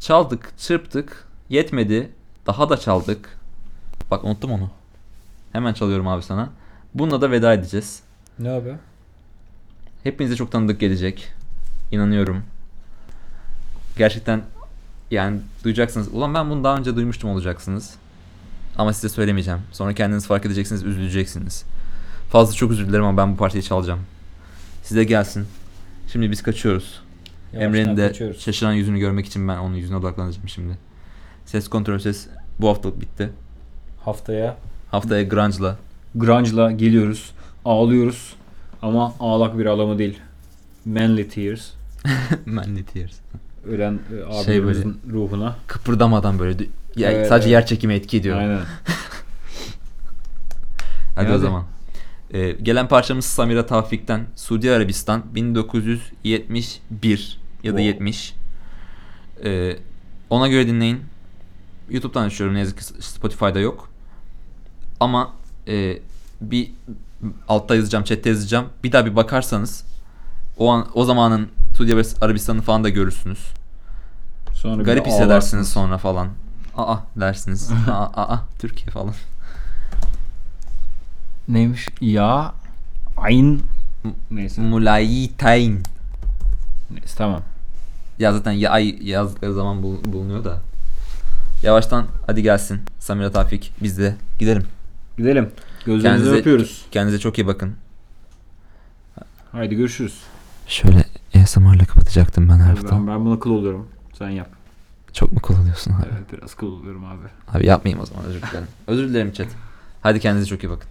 çaldık, çırptık, yetmedi. Daha da çaldık. Bak unuttum onu. Hemen çalıyorum abi sana. Bununla da veda edeceğiz. ne abi? Hepinize çok tanıdık gelecek. İnanıyorum. Gerçekten yani duyacaksınız. Ulan ben bunu daha önce duymuştum olacaksınız. Ama size söylemeyeceğim. Sonra kendiniz fark edeceksiniz, üzüleceksiniz. Fazla çok özür dilerim ama ben bu parçayı çalacağım. Size gelsin. Şimdi biz kaçıyoruz. Emre'nin de kaçıyoruz. şaşıran yüzünü görmek için ben onun yüzüne odaklanacağım şimdi. Ses kontrol ses bu haftalık bitti. haftaya Haftaya Grunge'la grunge'la geliyoruz. Ağlıyoruz. Ama ağlak bir ağlama değil. Manly tears. [LAUGHS] Manly Tears. Ölen e, Şey abimizin ruhuna. Kıpırdamadan böyle ya- Evet, sadece evet. yer çekimi etki ediyor. Aynen. [LAUGHS] Hadi o Hadi. zaman. Ee, gelen parçamız Samira Tavfik'ten Suudi Arabistan 1971 ya da Wow. 70. Ee, ona göre dinleyin. YouTube'dan açıyorum ne yazık ki Spotify'da yok. Ama e, bir altta yazacağım, chatte yazacağım. Bir daha bir bakarsanız o an o zamanın Suudi Arabistan'ı falan da görürsünüz. Sonra Garip de hissedersiniz sonra falan. Aa dersiniz. [LAUGHS] aa, aa Türkiye falan. Neymiş? Ya Ayn Neyse. Mulayitayn. Neyse tamam. Ya zaten ya ay yazdıkları zaman bul- bulunuyor da. Yavaştan hadi gelsin Samira Tafik biz de gidelim. Gidelim. Gözlerinizi Kendinize- öpüyoruz. Kendinize çok iyi bakın. Haydi görüşürüz. Şöyle ASMR'la kapatacaktım ben her Ben, ben buna kıl oluyorum. Sen yap. Çok mu kullanıyorsun abi? Evet biraz kıl oluyorum abi. Abi yapmayayım o zaman özür dilerim. [LAUGHS] özür dilerim chat. Hadi kendinize çok iyi bakın.